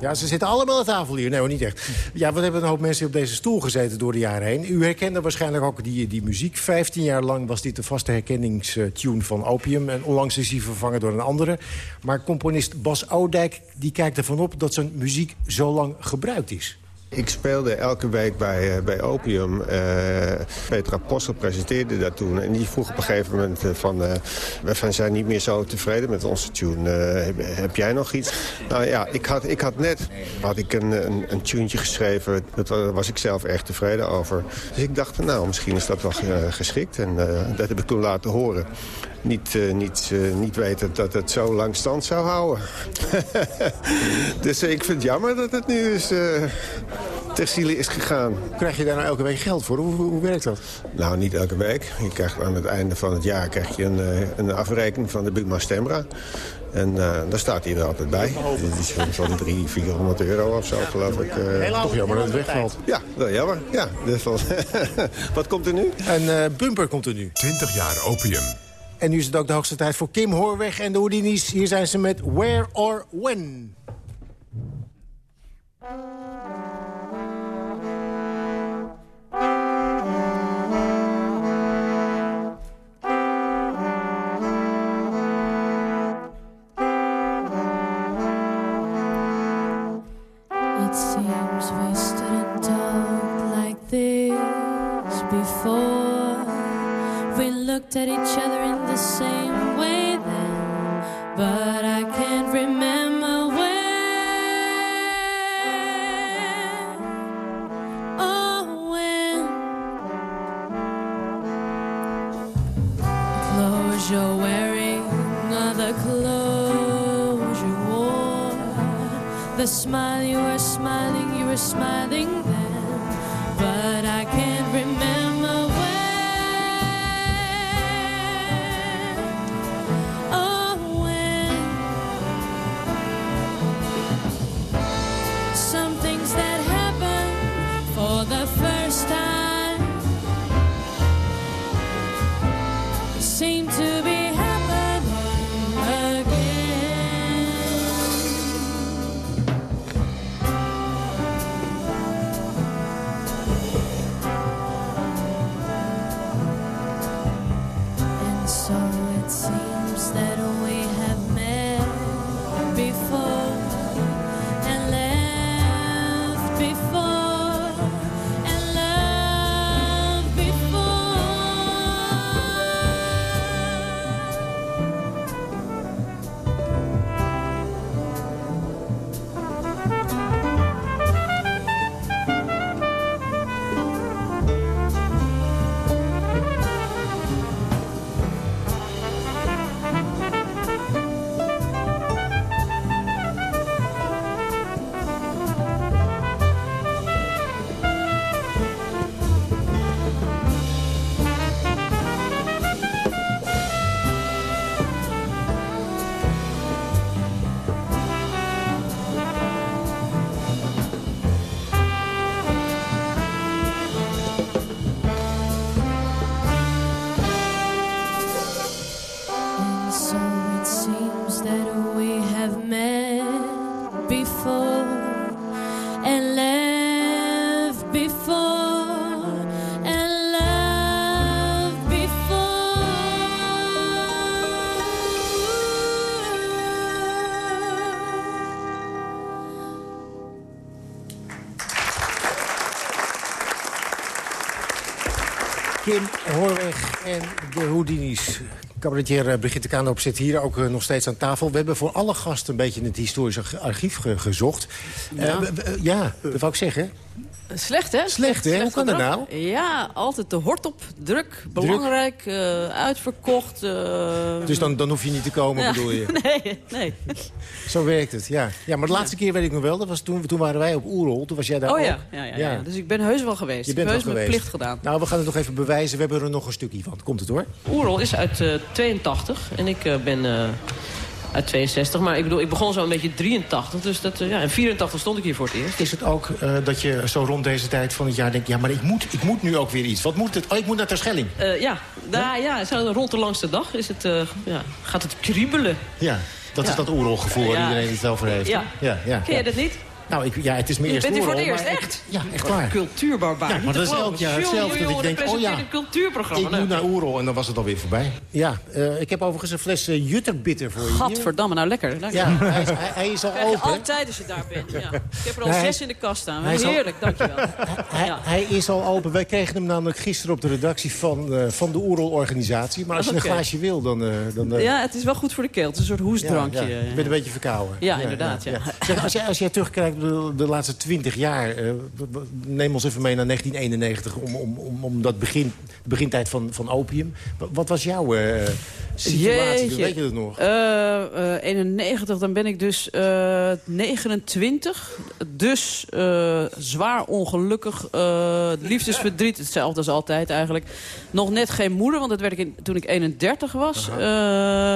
Ja, ze zitten allemaal aan tafel hier. Nee, niet echt. Ja, we hebben een hoop mensen op deze stoel gezeten door de jaren heen. U herkende waarschijnlijk ook die, die muziek. Vijftien jaar lang was dit de vaste herkenningstune van Opium. En onlangs is hij vervangen door een andere. Maar componist Bas Oudijk die kijkt ervan op dat zijn muziek zo lang gebruikt is. Ik speelde elke week bij, uh, bij Opium. Uh, Petra Possel presenteerde dat toen. En die vroeg op een gegeven moment uh, van... we zijn niet meer zo tevreden met onze tune. Heb, jij nog iets? Nou ja, ik had, ik had net had ik een, een, een geschreven. Daar was ik zelf erg tevreden over. Dus ik dacht, nou, misschien is dat wel geschikt. En dat heb ik toen laten horen. Niet, uh, niet, uh, niet weten dat het zo lang stand zou houden. dus ik vind het jammer dat het nu is, uh, textiel is gegaan. Krijg je daar nou elke week geld voor? Hoe, hoe, hoe, werkt dat? Nou, niet elke week. Je krijgt aan het einde van het jaar krijg je een, een afrekening van de Buma Stemra. En uh, daar staat hij er altijd bij. Dit is van 300, 400 euro of zo, geloof ik. Uh, Toch jammer dat het wegvalt. Ja, dat jammer. Ja, Wat komt er nu? Een uh, bumper komt er nu. 20 jaar opium. En nu is het ook de hoogste tijd voor Kim Hoorweg en de Houdini's. Hier zijn ze met Where or When. Looked at each other in the same en de Houdini's. Cabaretier Brigitte Kaanop zit hier ook nog steeds aan tafel. We hebben voor alle gasten een beetje het historische archief ge gezocht. Ja, uh, ja dat wou ik zeggen. Slecht, hè? Slecht, hè? Hoe kan dat nou? Ja, altijd de hort op. Druk, belangrijk, uh, uitverkocht. Uh... Dus dan, dan hoef je niet te komen, ja. bedoel je? Nee, nee. Zo werkt het, ja. Ja, maar de laatste keer weet ik nog wel, dat was toen, toen waren wij op Oerol. Toen was jij daar oh, ook. Ja. Ja, ja, ja, Dus ik ben heus wel geweest. Je bent ik heb heus mijn plicht gedaan. Nou, we gaan het nog even bewijzen. We hebben er nog een stukje van. Komt het hoor? Oerol is uit uh, 82 en ik ben uit 62. Maar ik bedoel, ik begon zo een beetje 83. Dus dat, uh, ja, in 84 stond ik hier voor het eerst. Is het ook uh, dat je zo rond deze tijd van het jaar denkt... ja, maar ik moet, ik moet nu ook weer iets. Wat moet het? Oh, ik moet naar Terschelling. Uh, ja, daar, ja? ja rond de langste dag is het, ja, gaat het kriebelen. Ja, dat ja. is dat oerolgevoel waar iedereen het over heeft. Ja. Ja, ja, Ken je dat niet? Nou, ik, ja, het is mijn eerste Bent u voor het eerst, echt? ja, echt waar. Cultuurbarbaar. Ja, maar dat is elk jaar hetzelfde. Dat ik denk, oh ja, een cultuurprogramma. ik moet naar Oerol en dan was het alweer voorbij. Ja, uh, ik heb overigens een fles uh, Jutterbitter voor je Gadverdamme, nou lekker. lekker. Ja, hij is, hij, hij is al Krijg je open. altijd als je daar bent, ja. Ik heb er al zes in de kast staan. Heerlijk, dankjewel. Hij, is al open. Wij kregen hem namelijk gisteren op de redactie van, uh, van de Oerol-organisatie. Maar als je okay. een glaasje wil, dan... dan ja, het is wel goed voor de keel. Het is een soort hoestdrankje. Ja, ja. Je bent een beetje verkouden. Ja, inderdaad. Ja. Zeg, als, jij, als jij terugkijkt de, de laatste 20 jaar. Uh, neem ons even mee naar 1991, om, om, om, om dat begin, de begintijd van, van opium. Wat was jouw uh, situatie, Jeetje. weet je dat nog? Eh, eh, 91, dan ben ik dus eh, 29. Dus eh, zwaar ongelukkig. eh, liefdesverdriet, hetzelfde als altijd eigenlijk. Nog net geen moeder, want dat werd ik in, toen ik 31 was. Eh,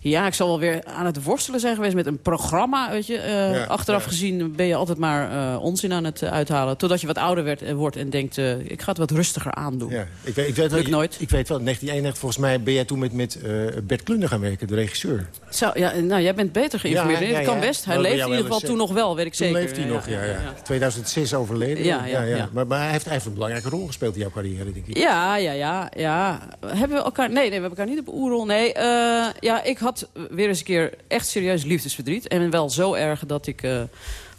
ja, ik zal wel weer aan het worstelen zijn geweest met een programma. Weet je. Eh, Ja, achteraf ja. gezien ben je altijd maar eh, onzin aan het eh, uithalen. Totdat je wat ouder werd, en wordt en denkt, eh, ik ga het wat rustiger aandoen. Ja, ik weet, ik weet wel, nooit. Ik weet wel, 1991, volgens mij ben jij toen met, met eh, Bert Klunder gaan werken, de regisseur. Zo, ja, nou, jij bent beter geïnformeerd. Ja, dat kan best. Hij bij leeft in ieder geval toen nog wel, weet ik Toen zeker. leeft hij nog, ja, ja. 2006 overleden. Ja, ja, ja. Maar, maar hij, heeft, hij heeft een belangrijke rol gespeeld in jouw carrière, denk ik. Ja, ja, ja, ja. Hebben we elkaar... Nee, nee, we hebben elkaar niet op oerol. Nee, eh, ja, ik had weer eens een keer echt serieus liefdesverdriet. En wel zo erg dat ik... eh,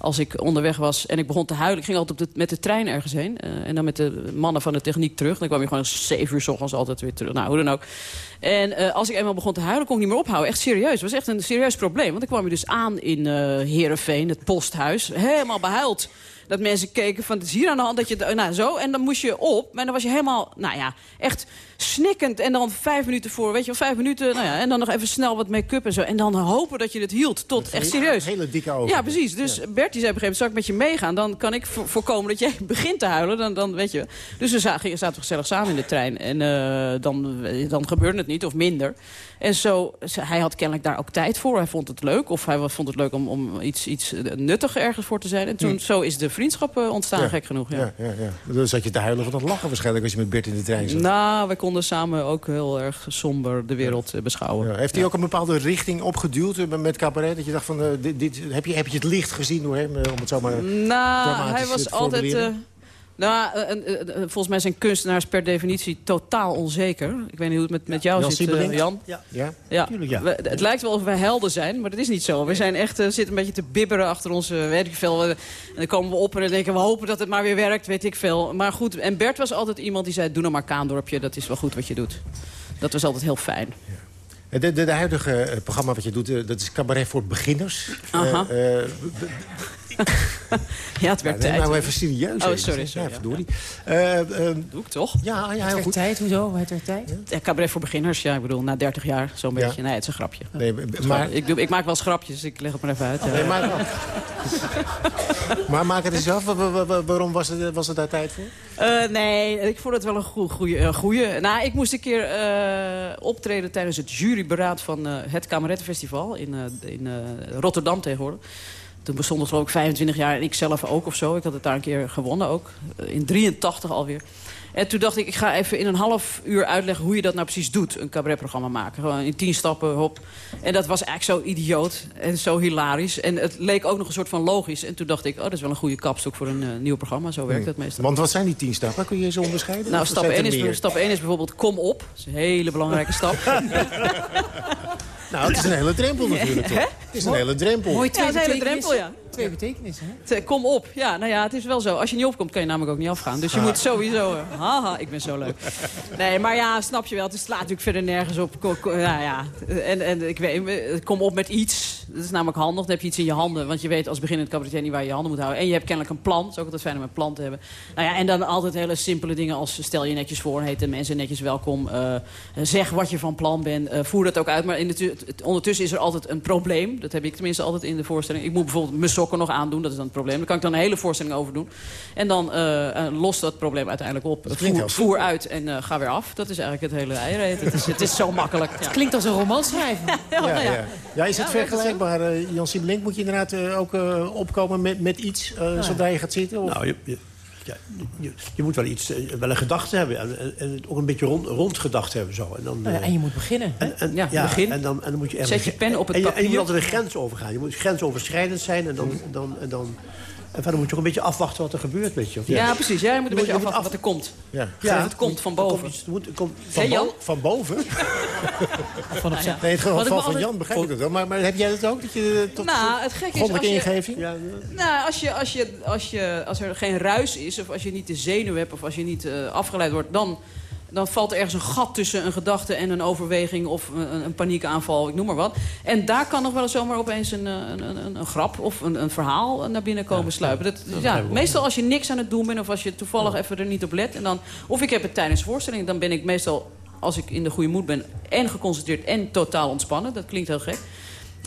als ik onderweg was en ik begon te huilen... ik ging altijd op met de trein ergens heen. eh, en dan met de mannen van de techniek terug. Dan kwam je gewoon zeven uur s ochtends altijd weer terug. Nou, hoe dan ook. En eh, als ik eenmaal begon te huilen, kon ik niet meer ophouden. Echt serieus. Het was echt een serieus probleem. Want dan kwam je dus aan in eh Heerenveen, het posthuis. Helemaal behuild. Dat mensen keken van, het is hier aan de hand dat je... Nou, zo. En dan moest je op. En dan was je helemaal, nou ja, echt snikkend. En dan vijf minuten voor, weet je wel, vijf minuten. Nou ja, en dan nog even snel wat make-up en zo. En dan hopen dat je het hield. Tot echt serieus. Hele dikke ogen. Ja, precies. Dus Bert die zei op een gegeven moment, zal ik met je meegaan? Dan kan ik vo- voorkomen dat jij begint te huilen. Dan, dan weet je. Dus we zaten, zaten we gezellig samen in de trein. En eh, dan, dan gebeurde het niet, of minder. En zo, hij had kennelijk daar ook tijd voor. Hij vond het leuk. Of hij vond het leuk om, om iets, iets nuttig ergens voor te zijn. En toen, Hm. zo is de vriendschap eh, ontstaan, Ja. gek genoeg. Ja. Ja, ja, ja. Dan zat je te huilen van het lachen waarschijnlijk als je met Bert in de trein zat. Nou, wij konden samen ook heel erg somber de wereld eh, beschouwen. Ja, heeft hij ook een bepaalde richting opgeduwd eh, met cabaret? Dat je dacht van, eh, dit, dit, heb, je, heb je het licht gezien door hem? Om het zo maar Nou, hij was altijd... nou, eh, eh, eh, volgens mij zijn kunstenaars per definitie totaal onzeker. Ik weet niet hoe het met, met jou Jan zit? Jan. Ja, ja. Ja. Tuurlijk, ja. We- het lijkt wel of wij helden zijn, maar dat is niet zo. We zijn echt, eh, zitten een beetje te bibberen achter onze, weet ik veel. en dan komen we op en dan denken we hopen dat het maar weer werkt, weet ik veel. Maar goed, en Bert was altijd iemand die zei, doe nou maar Kaandorpje, dat is wel goed wat je doet. Dat was altijd heel fijn. De, de, de huidige programma wat je doet, dat is cabaret voor beginners. Aha. Ja, het werd ja, nee, tijd. nou even serieus. Oh, sorry, sorry, Ja, ja. verdorie. Eh, eh, Doe ik toch? ja, ja, heel goed. tijd, hoezo? Het werd tijd? Ja, cabaret voor beginners, ja, ik bedoel, na 30 jaar zo'n beetje. Nee, het is een grapje. Nee, maar, ik, doe, ik maak wel eens grapjes, ik leg het maar even uit. ja. nee, maar, maar maak het eens af. Wa- wa- wa- Waarom was, het, was daar tijd voor? Eh, nee, ik vond het wel een goe- goeie. een goeie. Nou, ik moest een keer eh, optreden tijdens het juryberaad van het Kamerettenfestival in, in Rotterdam tegenwoordig. Toen bestond het geloof ik 25 jaar en ik zelf ook of zo. Ik had het daar een keer gewonnen ook. eh, in 83 alweer. En toen dacht ik, ik ga even in een half uur uitleggen hoe je dat nou precies doet. Een cabaretprogramma maken. Gewoon in tien stappen, hop. En dat was eigenlijk zo idioot en zo hilarisch. En het leek ook nog een soort van logisch. En toen dacht ik, oh, dat is wel een goede kapstok voor een eh, nieuw programma. Zo werkt dat meestal. Want wat zijn die tien stappen? Kun je ze onderscheiden? Nou, stap zijn 1, het er is, meer? stap 1 is bijvoorbeeld kom op. Dat is een hele belangrijke stap. Nou, het is een hele drempel natuurlijk toch? Het is een hele drempel. Mooi Ja, twee is een hele drempel, ja. Twee betekenissen, hè? Kom op. Ja, nou ja, het is wel zo. Als je niet opkomt, kan je namelijk ook niet afgaan. Dus je moet sowieso... eh, haha, ik ben zo leuk. Nee, maar ja, snap je wel. Het slaat natuurlijk verder nergens op. Ko- ko- Nou ja, en, en ik weet, eh, kom op met iets. Dat is namelijk handig. Dan heb je iets in je handen. Want je weet als beginnend cabaretier niet waar je je handen moet houden. En je hebt kennelijk een plan. Het is ook altijd fijn om een plan te hebben. Nou ja, en dan altijd hele simpele dingen als... stel je netjes voor, heet de mensen netjes welkom. eh, zeg wat je van plan bent. eh, voer dat ook uit. Maar in de ondertussen is er altijd een probleem. Dat heb ik tenminste altijd in de voorstelling. Ik moet bijvoorbeeld mijn sokken nog aandoen. Dat is dan het probleem. Daar kan ik dan een hele voorstelling over doen. En dan eh, eh, lost dat probleem uiteindelijk op. Voer, uit en eh, ga weer af. Dat is eigenlijk het hele eieren. Het is, het is zo makkelijk. Ja. Klinkt als een roman schrijven. Ja, Ja, nou ja. ja. ja, is het het vergelijkbaar? eh, Jan Siebelink, moet je inderdaad ook eh, opkomen met, met iets eh, zodra je gaat zitten? Of? Nou, je, je, ja, je, je moet wel iets, eh, wel een gedachte hebben. En, ook een beetje rond, rondgedacht hebben. Zo. En, dan, Nou ja, eh, en je moet beginnen. en, en- Ja, ja, begin. En dan, en dan moet je Zet je pen op het en je, en je papier. moet altijd een grens overgaan. Je moet grensoverschrijdend zijn. En dan, en dan, en dan en verder moet je ook een beetje afwachten wat er gebeurt. Weet je. Of Ja, precies. Ja, je moet een Je beetje moet- afwachten wat er komt. Ja. Ja, het komt van er komt boven. er er komt- Van, Hey, Jan? bo- van boven? Van opzij. Nee, het Wat ik geval van altijd- Jan begrijp ik dat wel. Maar, maar heb jij dat ook? Dat je tot Nou, het gekke is als je- ingeving? Ja, Nou, als, je, als, je, als, je, als er geen ruis is, of als je niet de zenuw hebt... of als je niet eh, afgeleid wordt, dan, dan valt er ergens een gat tussen een gedachte... en een overweging of een, een paniekaanval, ik noem maar wat. En daar kan nog wel eens zomaar opeens een, eh, een, een, grap of een, een verhaal naar binnen komen sluipen. Dat, ja, meestal als je niks aan het doen bent... of als je toevallig even er niet op let... En dan, of ik heb het tijdens de voorstelling, dan ben ik meestal als ik in de goede moed ben... en geconcentreerd en totaal ontspannen. Dat klinkt heel gek.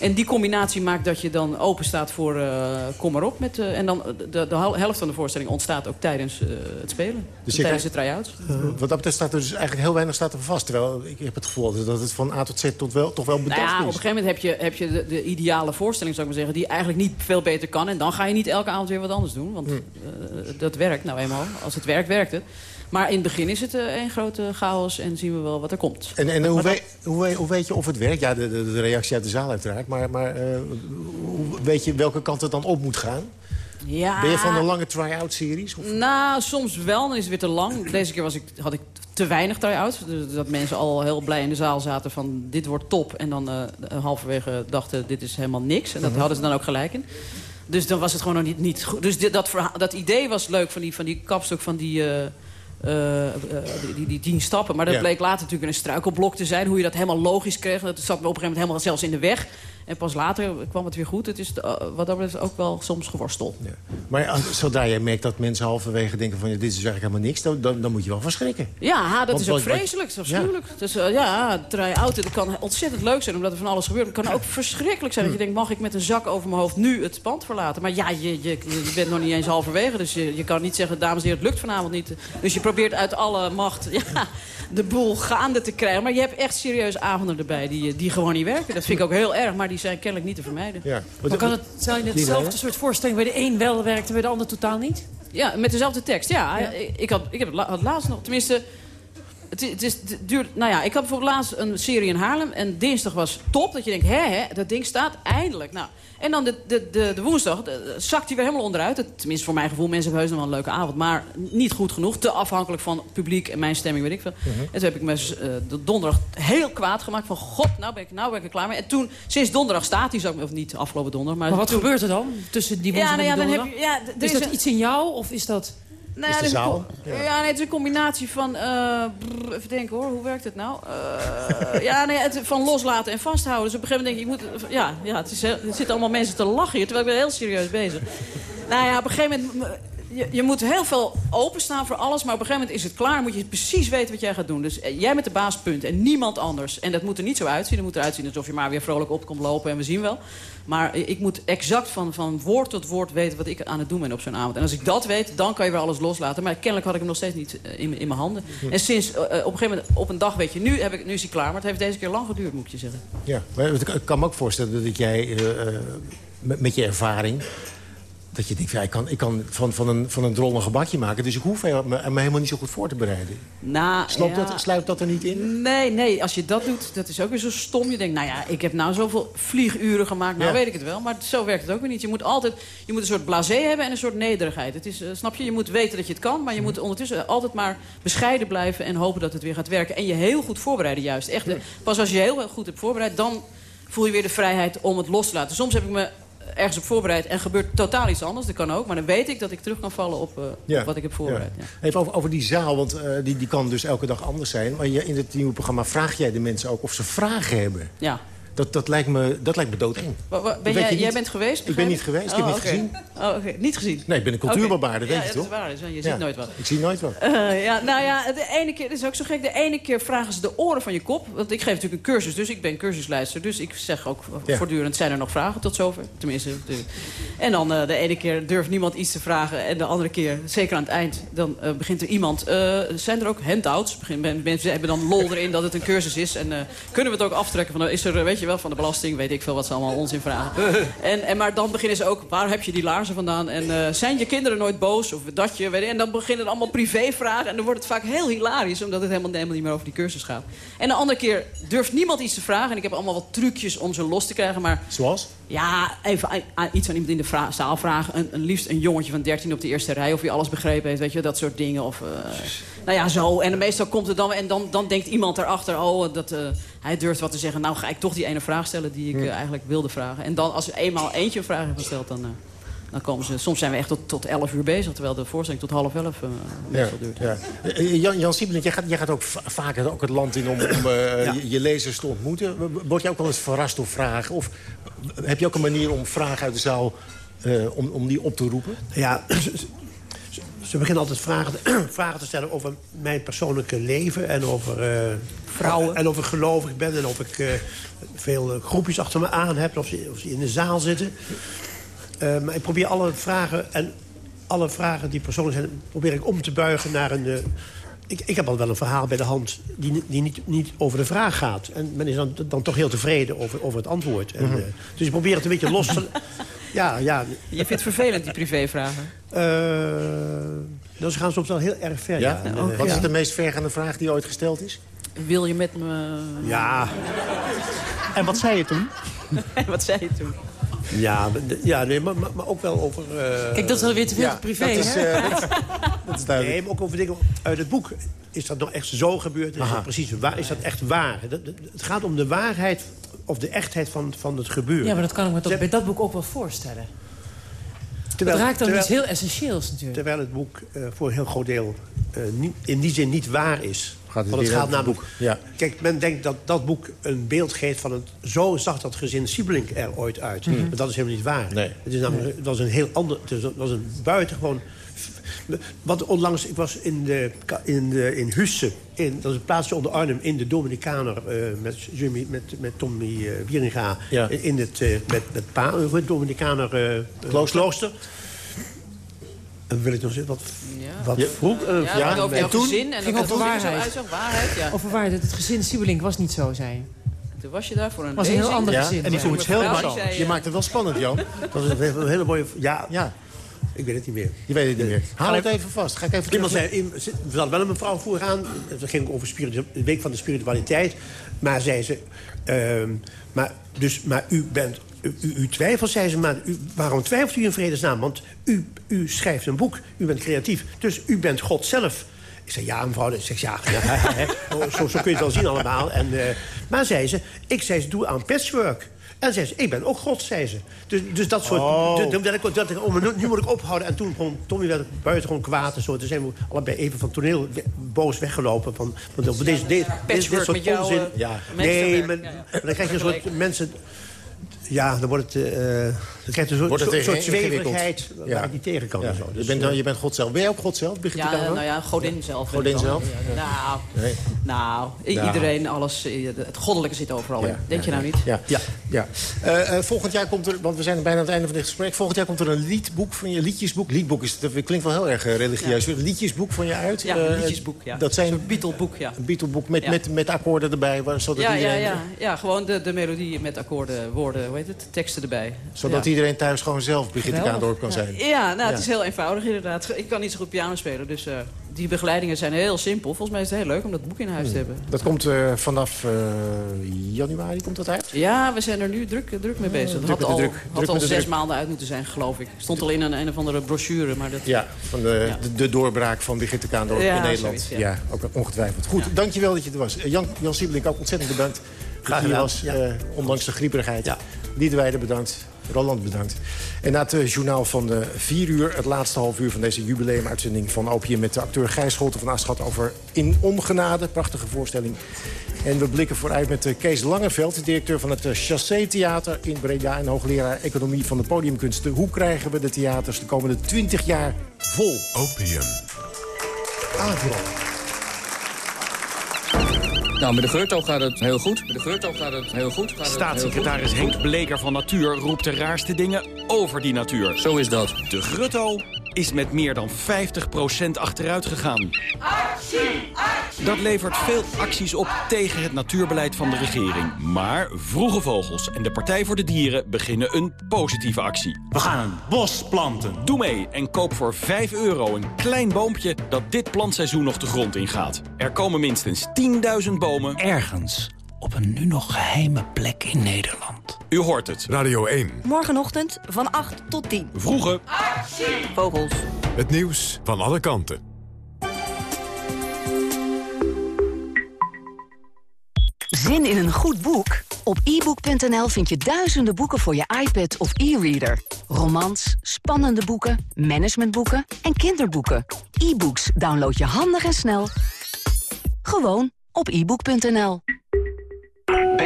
En die combinatie maakt dat je dan open staat voor uh, kom maar op. Met, uh, en dan de, de, helft van de voorstelling ontstaat ook tijdens uh, het spelen. Dus tijdens de try-outs. wat dat betreft staat er dus eigenlijk heel weinig staat er vast. Terwijl ik heb het gevoel dat het van A tot Z tot wel, toch wel bedacht nou ja, is. Op een gegeven moment heb je, heb je de, de, ideale voorstelling, zou ik maar zeggen... die eigenlijk niet veel beter kan. En dan ga je niet elke avond weer wat anders doen. Want hmm. dat werkt nou eenmaal. Als het werkt, werkt het. Maar in het begin is het uh, een grote chaos en zien we wel wat er komt. En, en hoe, weet, hoe, hoe, weet je of het werkt? Ja, de, de, de reactie uit de zaal uiteraard. Maar, maar uh, hoe weet je welke kant het dan op moet gaan? Ja. Ben je van een lange try-out-series? Nou, soms wel. Dan is het weer te lang. Deze keer was ik, had ik te weinig try-outs. Dus dat mensen al heel blij in de zaal zaten van dit wordt top. En dan uh, halverwege dachten dit is helemaal niks. En dat Mhm. hadden ze dan ook gelijk in. Dus dan was het gewoon nog niet, niet goed. Dus dit, dat, verhaal, dat idee was leuk van die, van die kapstok van die... Uh, die, die, die, tien stappen. Maar dat Ja. bleek later natuurlijk een struikelblok te zijn. Hoe je dat helemaal logisch kreeg. Dat zat me op een gegeven moment helemaal zelfs in de weg. En pas later kwam het weer goed. Het is uh, wat dat betreft ook wel soms geworsteld. Maar als- zodra jij merkt dat mensen halverwege denken van... Ja, dit is eigenlijk helemaal niks, dan, dan, dan moet je wel verschrikken. Ja, dat Want is ook vreselijk. Dat is afschuwelijk. Dus uh, ja, try-out, dat kan ontzettend leuk zijn omdat er van alles gebeurt. Het kan ook verschrikkelijk zijn dat je denkt... mag ik met een zak over mijn hoofd nu het pand verlaten? Maar ja, je, je, je bent nog niet eens halverwege. Dus je, je kan niet zeggen, dames en heren, het lukt vanavond niet. Dus je probeert uit alle macht ja, de boel gaande te krijgen. Maar je hebt echt serieus avonden erbij die, die gewoon niet werken. Dat vind ik ook heel erg, maar die zijn kennelijk niet te vermijden. Ja. Maar kan het zijn hetzelfde soort voorstelling... bij de een wel werkt en bij de ander totaal niet? Ja, met dezelfde tekst. Ja, Ik, ik, had, ik heb het la- had laatst nog. Tenminste, het, is- het, is, het duurt... Nou ja, ik had bijvoorbeeld laatst een serie in Haarlem. En dinsdag was top. Dat je denkt, hè, hè, dat ding staat eindelijk. Nou, en dan de, de, de, de woensdag de- zakt hij weer helemaal onderuit. Het- tenminste, voor mijn gevoel, mensen hebben heus nog wel een leuke avond. Maar niet goed genoeg. Te afhankelijk van het publiek en mijn stemming, weet ik veel. En toen heb ik me eh, de donderdag heel kwaad gemaakt. Van, god, nou ben ik, nou ben ik er klaar mee. En toen, sinds donderdag staat hij, of niet afgelopen donderdag. Maar, Maar wat toen- gebeurt er dan tussen die Ja, woensdag nou ja, en die dan heb donderdag? je... Ja, is dat een- iets in jou of is dat... nou ja, Is de zaal? co- Ja. nee, het is een combinatie van... eh, brr, even denken hoor, hoe werkt het nou? Eh, ja, nee, het, van loslaten en vasthouden. Dus op een gegeven moment denk je, je moet... Ja, ja het is, er zitten allemaal mensen te lachen hier, terwijl ik ben heel serieus bezig. Nou ja, op een gegeven moment... Je, je moet heel veel openstaan voor alles, maar op een gegeven moment is het klaar. moet je precies weten wat jij gaat doen. Dus eh, jij met de baaspunt en niemand anders. En dat moet er niet zo uitzien. Het moet eruit zien alsof je maar weer vrolijk op komt lopen en we zien wel. Maar eh, ik moet exact van, van woord tot woord weten wat ik aan het doen ben op zo'n avond. En als ik dat weet, dan kan je weer alles loslaten. Maar kennelijk had ik hem nog steeds niet eh, in, in mijn handen. En sinds op een gegeven moment, op een dag weet je, nu, heb ik, nu is hij klaar. Maar het heeft deze keer lang geduurd, moet ik je zeggen. Ja, maar ik kan me ook voorstellen dat jij met, met je ervaring... dat je denkt, ja, ik kan, ik kan van, van, een, van een drol een gebakje maken... dus ik hoef me, me helemaal niet zo goed voor te bereiden. Nou, ja. dat, sluit dat er niet in? Nee, nee, als je dat doet, dat is ook weer zo stom. Je denkt, nou ja, ik heb nou zoveel vlieguren gemaakt. Nou Ja. weet ik het wel, maar zo werkt het ook weer niet. Je moet altijd, je moet een soort blasé hebben en een soort nederigheid. Het is, eh, snap je, je moet weten dat je het kan... maar je moet ondertussen altijd maar bescheiden blijven... en hopen dat het weer gaat werken. En je heel goed voorbereiden juist. Echt, eh, pas als je heel goed hebt voorbereid... dan voel je weer de vrijheid om het los te laten. Soms heb ik me ergens op voorbereid en gebeurt totaal iets anders. Dat kan ook, maar dan weet ik dat ik terug kan vallen op, eh, op wat ik heb voorbereid. Ja. Even over, over die zaal, want eh, die, die kan dus elke dag anders zijn. Maar je, in het nieuwe programma vraag jij de mensen ook of ze vragen hebben. Ja. Dat, dat, lijkt me, dat lijkt me doodeng. Ben jij, jij bent geweest? Ik ben niet geweest, ik heb Oh, niet gezien. Oh. Niet gezien? Nee, ik ben een cultuurbarbaar, dat weet ja, je dat toch? is waar. dus Je ziet Ja. nooit wat. Ik zie nooit wat. Eh, ja, nou ja, de ene keer, dat is ook zo gek. De ene keer vragen ze de oren van je kop. Want ik geef natuurlijk een cursus, dus ik ben cursusleider. Dus ik zeg ook Ja. voortdurend, zijn er nog vragen tot zover? Tenminste. de- en dan eh, de ene keer durft niemand iets te vragen. En de andere keer, zeker aan het eind, dan eh, begint er iemand... eh, zijn er ook handouts? Begin, mensen hebben dan lol erin dat het een cursus is. En eh, kunnen we het ook aftrekken? Van, eh, is er, eh, weet je wel, van de belasting, weet ik veel wat ze allemaal onzin vragen. en, en, maar dan beginnen ze ook, waar heb je die laarzen vandaan? En eh, zijn je kinderen nooit boos? Of dat je, weet je, en dan beginnen allemaal privévragen. En dan wordt het vaak heel hilarisch, omdat het helemaal, helemaal niet meer over die cursus gaat. En de andere keer durft niemand iets te vragen. En ik heb allemaal wat trucjes om ze los te krijgen. Maar Zoals? ja, even aan- iets aan iemand in de vra- zaal vragen. Een, een liefst een jongetje van 13 op de eerste rij. Of hij alles begrepen heeft, weet je, dat soort dingen. Of, eh, nou ja, zo. En meestal komt het dan... En dan, dan denkt iemand erachter, oh, dat, eh, hij durft wat te zeggen. Nou ga ik toch die ene vraag stellen die ik eh, eigenlijk wilde vragen. En dan, als er eenmaal eentje een vraag heeft gesteld, dan... eh, dan komen ze, soms zijn we echt tot, tot 11 uur bezig, terwijl de voorstelling tot half 11 eh, duurt. Ja. Jan, Jan Siebelink, jij gaat, jij gaat ook va- vaker ook het land in om, om eh, Ja. je, je lezers te ontmoeten. Word je ook wel eens verrast door vragen? Of heb je ook een manier om vragen uit de zaal eh, om, om die op te roepen? Ja, ze beginnen altijd vragen, vragen te stellen over mijn persoonlijke leven... en over, uh, Vrouwen. En of ik gelovig ben en of ik uh, veel groepjes achter me aan heb... of ze, of ze in de zaal zitten. Uh, maar ik probeer alle vragen en alle vragen die persoonlijk zijn... probeer ik om te buigen naar een... ik, ik heb al wel een verhaal bij de hand die, die niet, niet over de vraag gaat. En men is dan, dan toch heel tevreden over, over het antwoord. En, mm -hmm. dus ik probeer het een beetje los te... Ja, ja. Je vindt het vervelend, die privévragen? Uh, nou, ze gaan soms wel heel erg ver. Ja? ja. Wat is de meest vergaande vraag die ooit gesteld is? Wil je met me... Ja. En wat zei je toen? wat zei je toen? Ja, ja nee, maar, maar, maar ook wel over... Uh, Kijk, dat is alweer te veel ja, privé, dat is, uh, dat, dat is duidelijk. Nee, maar ook over dingen uit het boek. Is dat nou echt zo gebeurd? Is dat, precies, waar, is dat echt waar? Dat, dat, het gaat om de waarheid of de echtheid van, van het gebeuren. Ja, maar dat kan ik me toch bij dat boek ook wel voorstellen. Terwijl, het raakt dan iets heel essentieels natuurlijk. Terwijl het boek uh, voor een heel groot deel uh, niet, in die zin niet waar is. Gaat het Want het gaat namelijk... boek. Ja. Kijk, men denkt dat dat boek een beeld geeft van het... zo zag dat gezin Siebelink er ooit uit. Mm -hmm. Maar dat is helemaal niet waar. Nee. Het, is namelijk, het was een heel ander... Het was een buitengewoon... Wat onlangs, ik was in, de, in, de, in Husse, in, dat is een plaatsje onder Arnhem, in de Dominikaner uh, met, Jimmy, met, met Tommy uh, Wieringa. Ja. In, in het, uh, met, met pa, het Dominikaner klooster. klooster. En wil ik nog zeggen, wat, ja. wat ja. vroeg? ja, ja, over jouw gezin en ging over waarheid. Zo waarheid ja. Over waarheid, het gezin Siebelink was niet zo, zei je. Toen was je daar voor een was een heel ander ja. gezin. En die vond het heel. Je maakt het wel spannend, Jan. Dat was een hele mooie... Ja, ja. Ik weet het niet meer. Je weet het niet meer. Haal het even vast. Ga ik even Iemand zei, we hadden wel een mevrouw vooraan. Het ging over de week van de spiritualiteit. Maar zei ze... Uh, maar, dus, maar u bent... U, u, twijfelt, zei ze, maar u, waarom twijfelt u in vredesnaam? Want u, u schrijft een boek, u bent creatief. Dus u bent God zelf. Ik zei, ja, mevrouw. Ik zeg, ja, ja zo, zo kun je het wel zien allemaal. En, uh, maar zei ze, ik zei, ze doe aan patchwork. En zei ze, ik ben ook God, zei ze. Dus, dus dat soort... Oh. Dus, dat ik, dat ik, oh, nu, nu moet ik ophouden. En toen begon Tommy werd buitengewoon kwaad en zo. Toen zijn we allebei even van toneel we, boos weggelopen. Van, van deze, dit soort jou, onzin. Uh, ja. Nee, ja. dan krijg je een soort mensen... Ja, dan wordt het... Uh, dan krijg je een soort, soort, soort zweverigheid ja. waar ik niet tegen kan. Ja. En zo. Dus, je, bent, je bent God zelf. Ben je ook God zelf? Ja, ja nou ja, godin zelf. Godin zelf? Nou, nee. nou, iedereen, alles... Het goddelijke zit overal in. Denk je nou niet? Ja. ja. ja. Uh, uh, volgend jaar komt er... Want we zijn bijna aan het einde van dit gesprek. Volgend jaar komt er een liedboek van je... Liedjesboek. Liedboek is, dat klinkt wel heel erg religieus. Een liedjesboek van je uit. Ja, een liedjesboek, ja. Dat zijn... Een Beatleboek, ja. Een Beatleboek met, met, met akkoorden erbij. Zodat ja, iedereen... ja, ja, ja. Gewoon de, de melodie met akkoorden, woorden, hoe heet het? Teksten erbij. Zodat ja. iedereen thuis gewoon zelf Brigitte Kaandorp kan zijn. Ja, nou, het is heel eenvoudig inderdaad. Ik kan niet zo goed piano spelen, dus uh, die begeleidingen zijn heel simpel. Volgens mij is het heel leuk om dat boek in huis te hebben. Dat komt uh, vanaf uh, januari, komt dat uit? Ja, we zijn er nu druk, druk mee bezig. Dat had al, druk, had druk al zes druk. maanden uit moeten zijn, geloof ik. Stond al in een, een of andere brochure, maar dat... Ja, van de, ja. de, de, doorbraak van Brigitte Kaandorp ja, in Nederland. Zoiets, ja. ja. ook ongetwijfeld. Goed, dankjewel dat je er was. Jan, Jan Siebelink, ook ontzettend bedankt. Graag gedaan. was, ondanks de grieperigheid. Ja. Liederwijde bedankt. Roland bedankt. En na het uh, journaal van de 4 uur, het laatste half uur van deze jubileumuitzending van Opium... met de acteur Gijs Scholten van Aschat over In Ongenade. Prachtige voorstelling. En we blikken vooruit met uh, Kees Langeveld, directeur van het Chassé Theater in Breda... en hoogleraar Economie van de Podiumkunsten. Hoe krijgen we de theaters de komende 20 jaar vol? Opium. Avro. Nou, met de Geurto gaat het heel goed. Met de Geurto gaat het heel goed. Gaat Staatssecretaris heel goed. Henk Bleker van Natuur roept de raarste dingen over die natuur. Zo is dat. De Grutto is met meer dan 50% achteruit gegaan. Actie, actie, Dat levert veel acties op tegen het natuurbeleid van de regering. Maar Vroege Vogels en de Partij voor de Dieren beginnen een positieve actie. We gaan een bos planten. Doe mee en koop voor 5 euro een klein boompje dat dit plantseizoen nog de grond ingaat. Er komen minstens 10.000 bomen ergens op een nu nog geheime plek in Nederland. U hoort het. Radio 1. Morgenochtend van 8 tot 10. Vroege actie. Vogels. Het nieuws van alle kanten. Zin in een goed boek? Op ebook.nl vind je duizenden boeken voor je iPad of e-reader. Romans, spannende boeken, managementboeken en kinderboeken. E-books download je handig en snel. Gewoon op ebook.nl.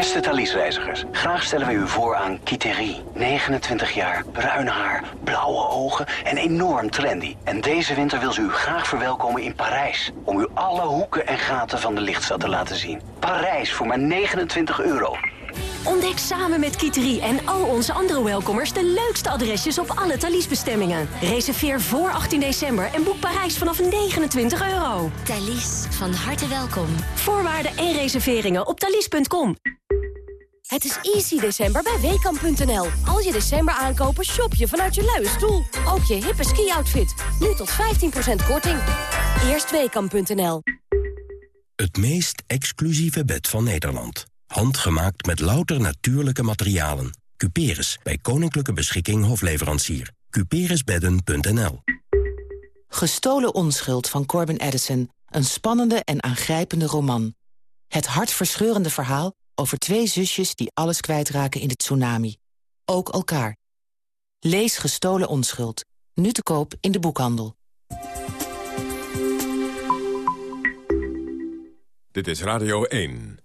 Beste Thalys-reizigers, graag stellen wij u voor aan Kiteri. 29 jaar, bruin haar, blauwe ogen en enorm trendy. En deze winter wil ze u graag verwelkomen in Parijs. Om u alle hoeken en gaten van de lichtstad te laten zien. Parijs voor maar 29 euro. Ontdek samen met Kiteri en al onze andere welkomers... de leukste adresjes op alle Thalys-bestemmingen. Reserveer voor 18 december en boek Parijs vanaf 29 euro. Thalys, van harte welkom. Voorwaarden en reserveringen op thalys.com. Het is easy december bij Weekamp.nl. Als je december aankopen, shop je vanuit je luie stoel. Ook je hippe ski-outfit. Nu tot 15% korting. Eerst Weekamp.nl. Het meest exclusieve bed van Nederland. Handgemaakt met louter natuurlijke materialen. Cuperus, bij Koninklijke Beschikking Hofleverancier. Cuperusbedden.nl Gestolen onschuld van Corbin Edison. Een spannende en aangrijpende roman. Het hartverscheurende verhaal over twee zusjes die alles kwijtraken in de tsunami. Ook elkaar. Lees Gestolen onschuld. Nu te koop in de boekhandel. Dit is Radio 1.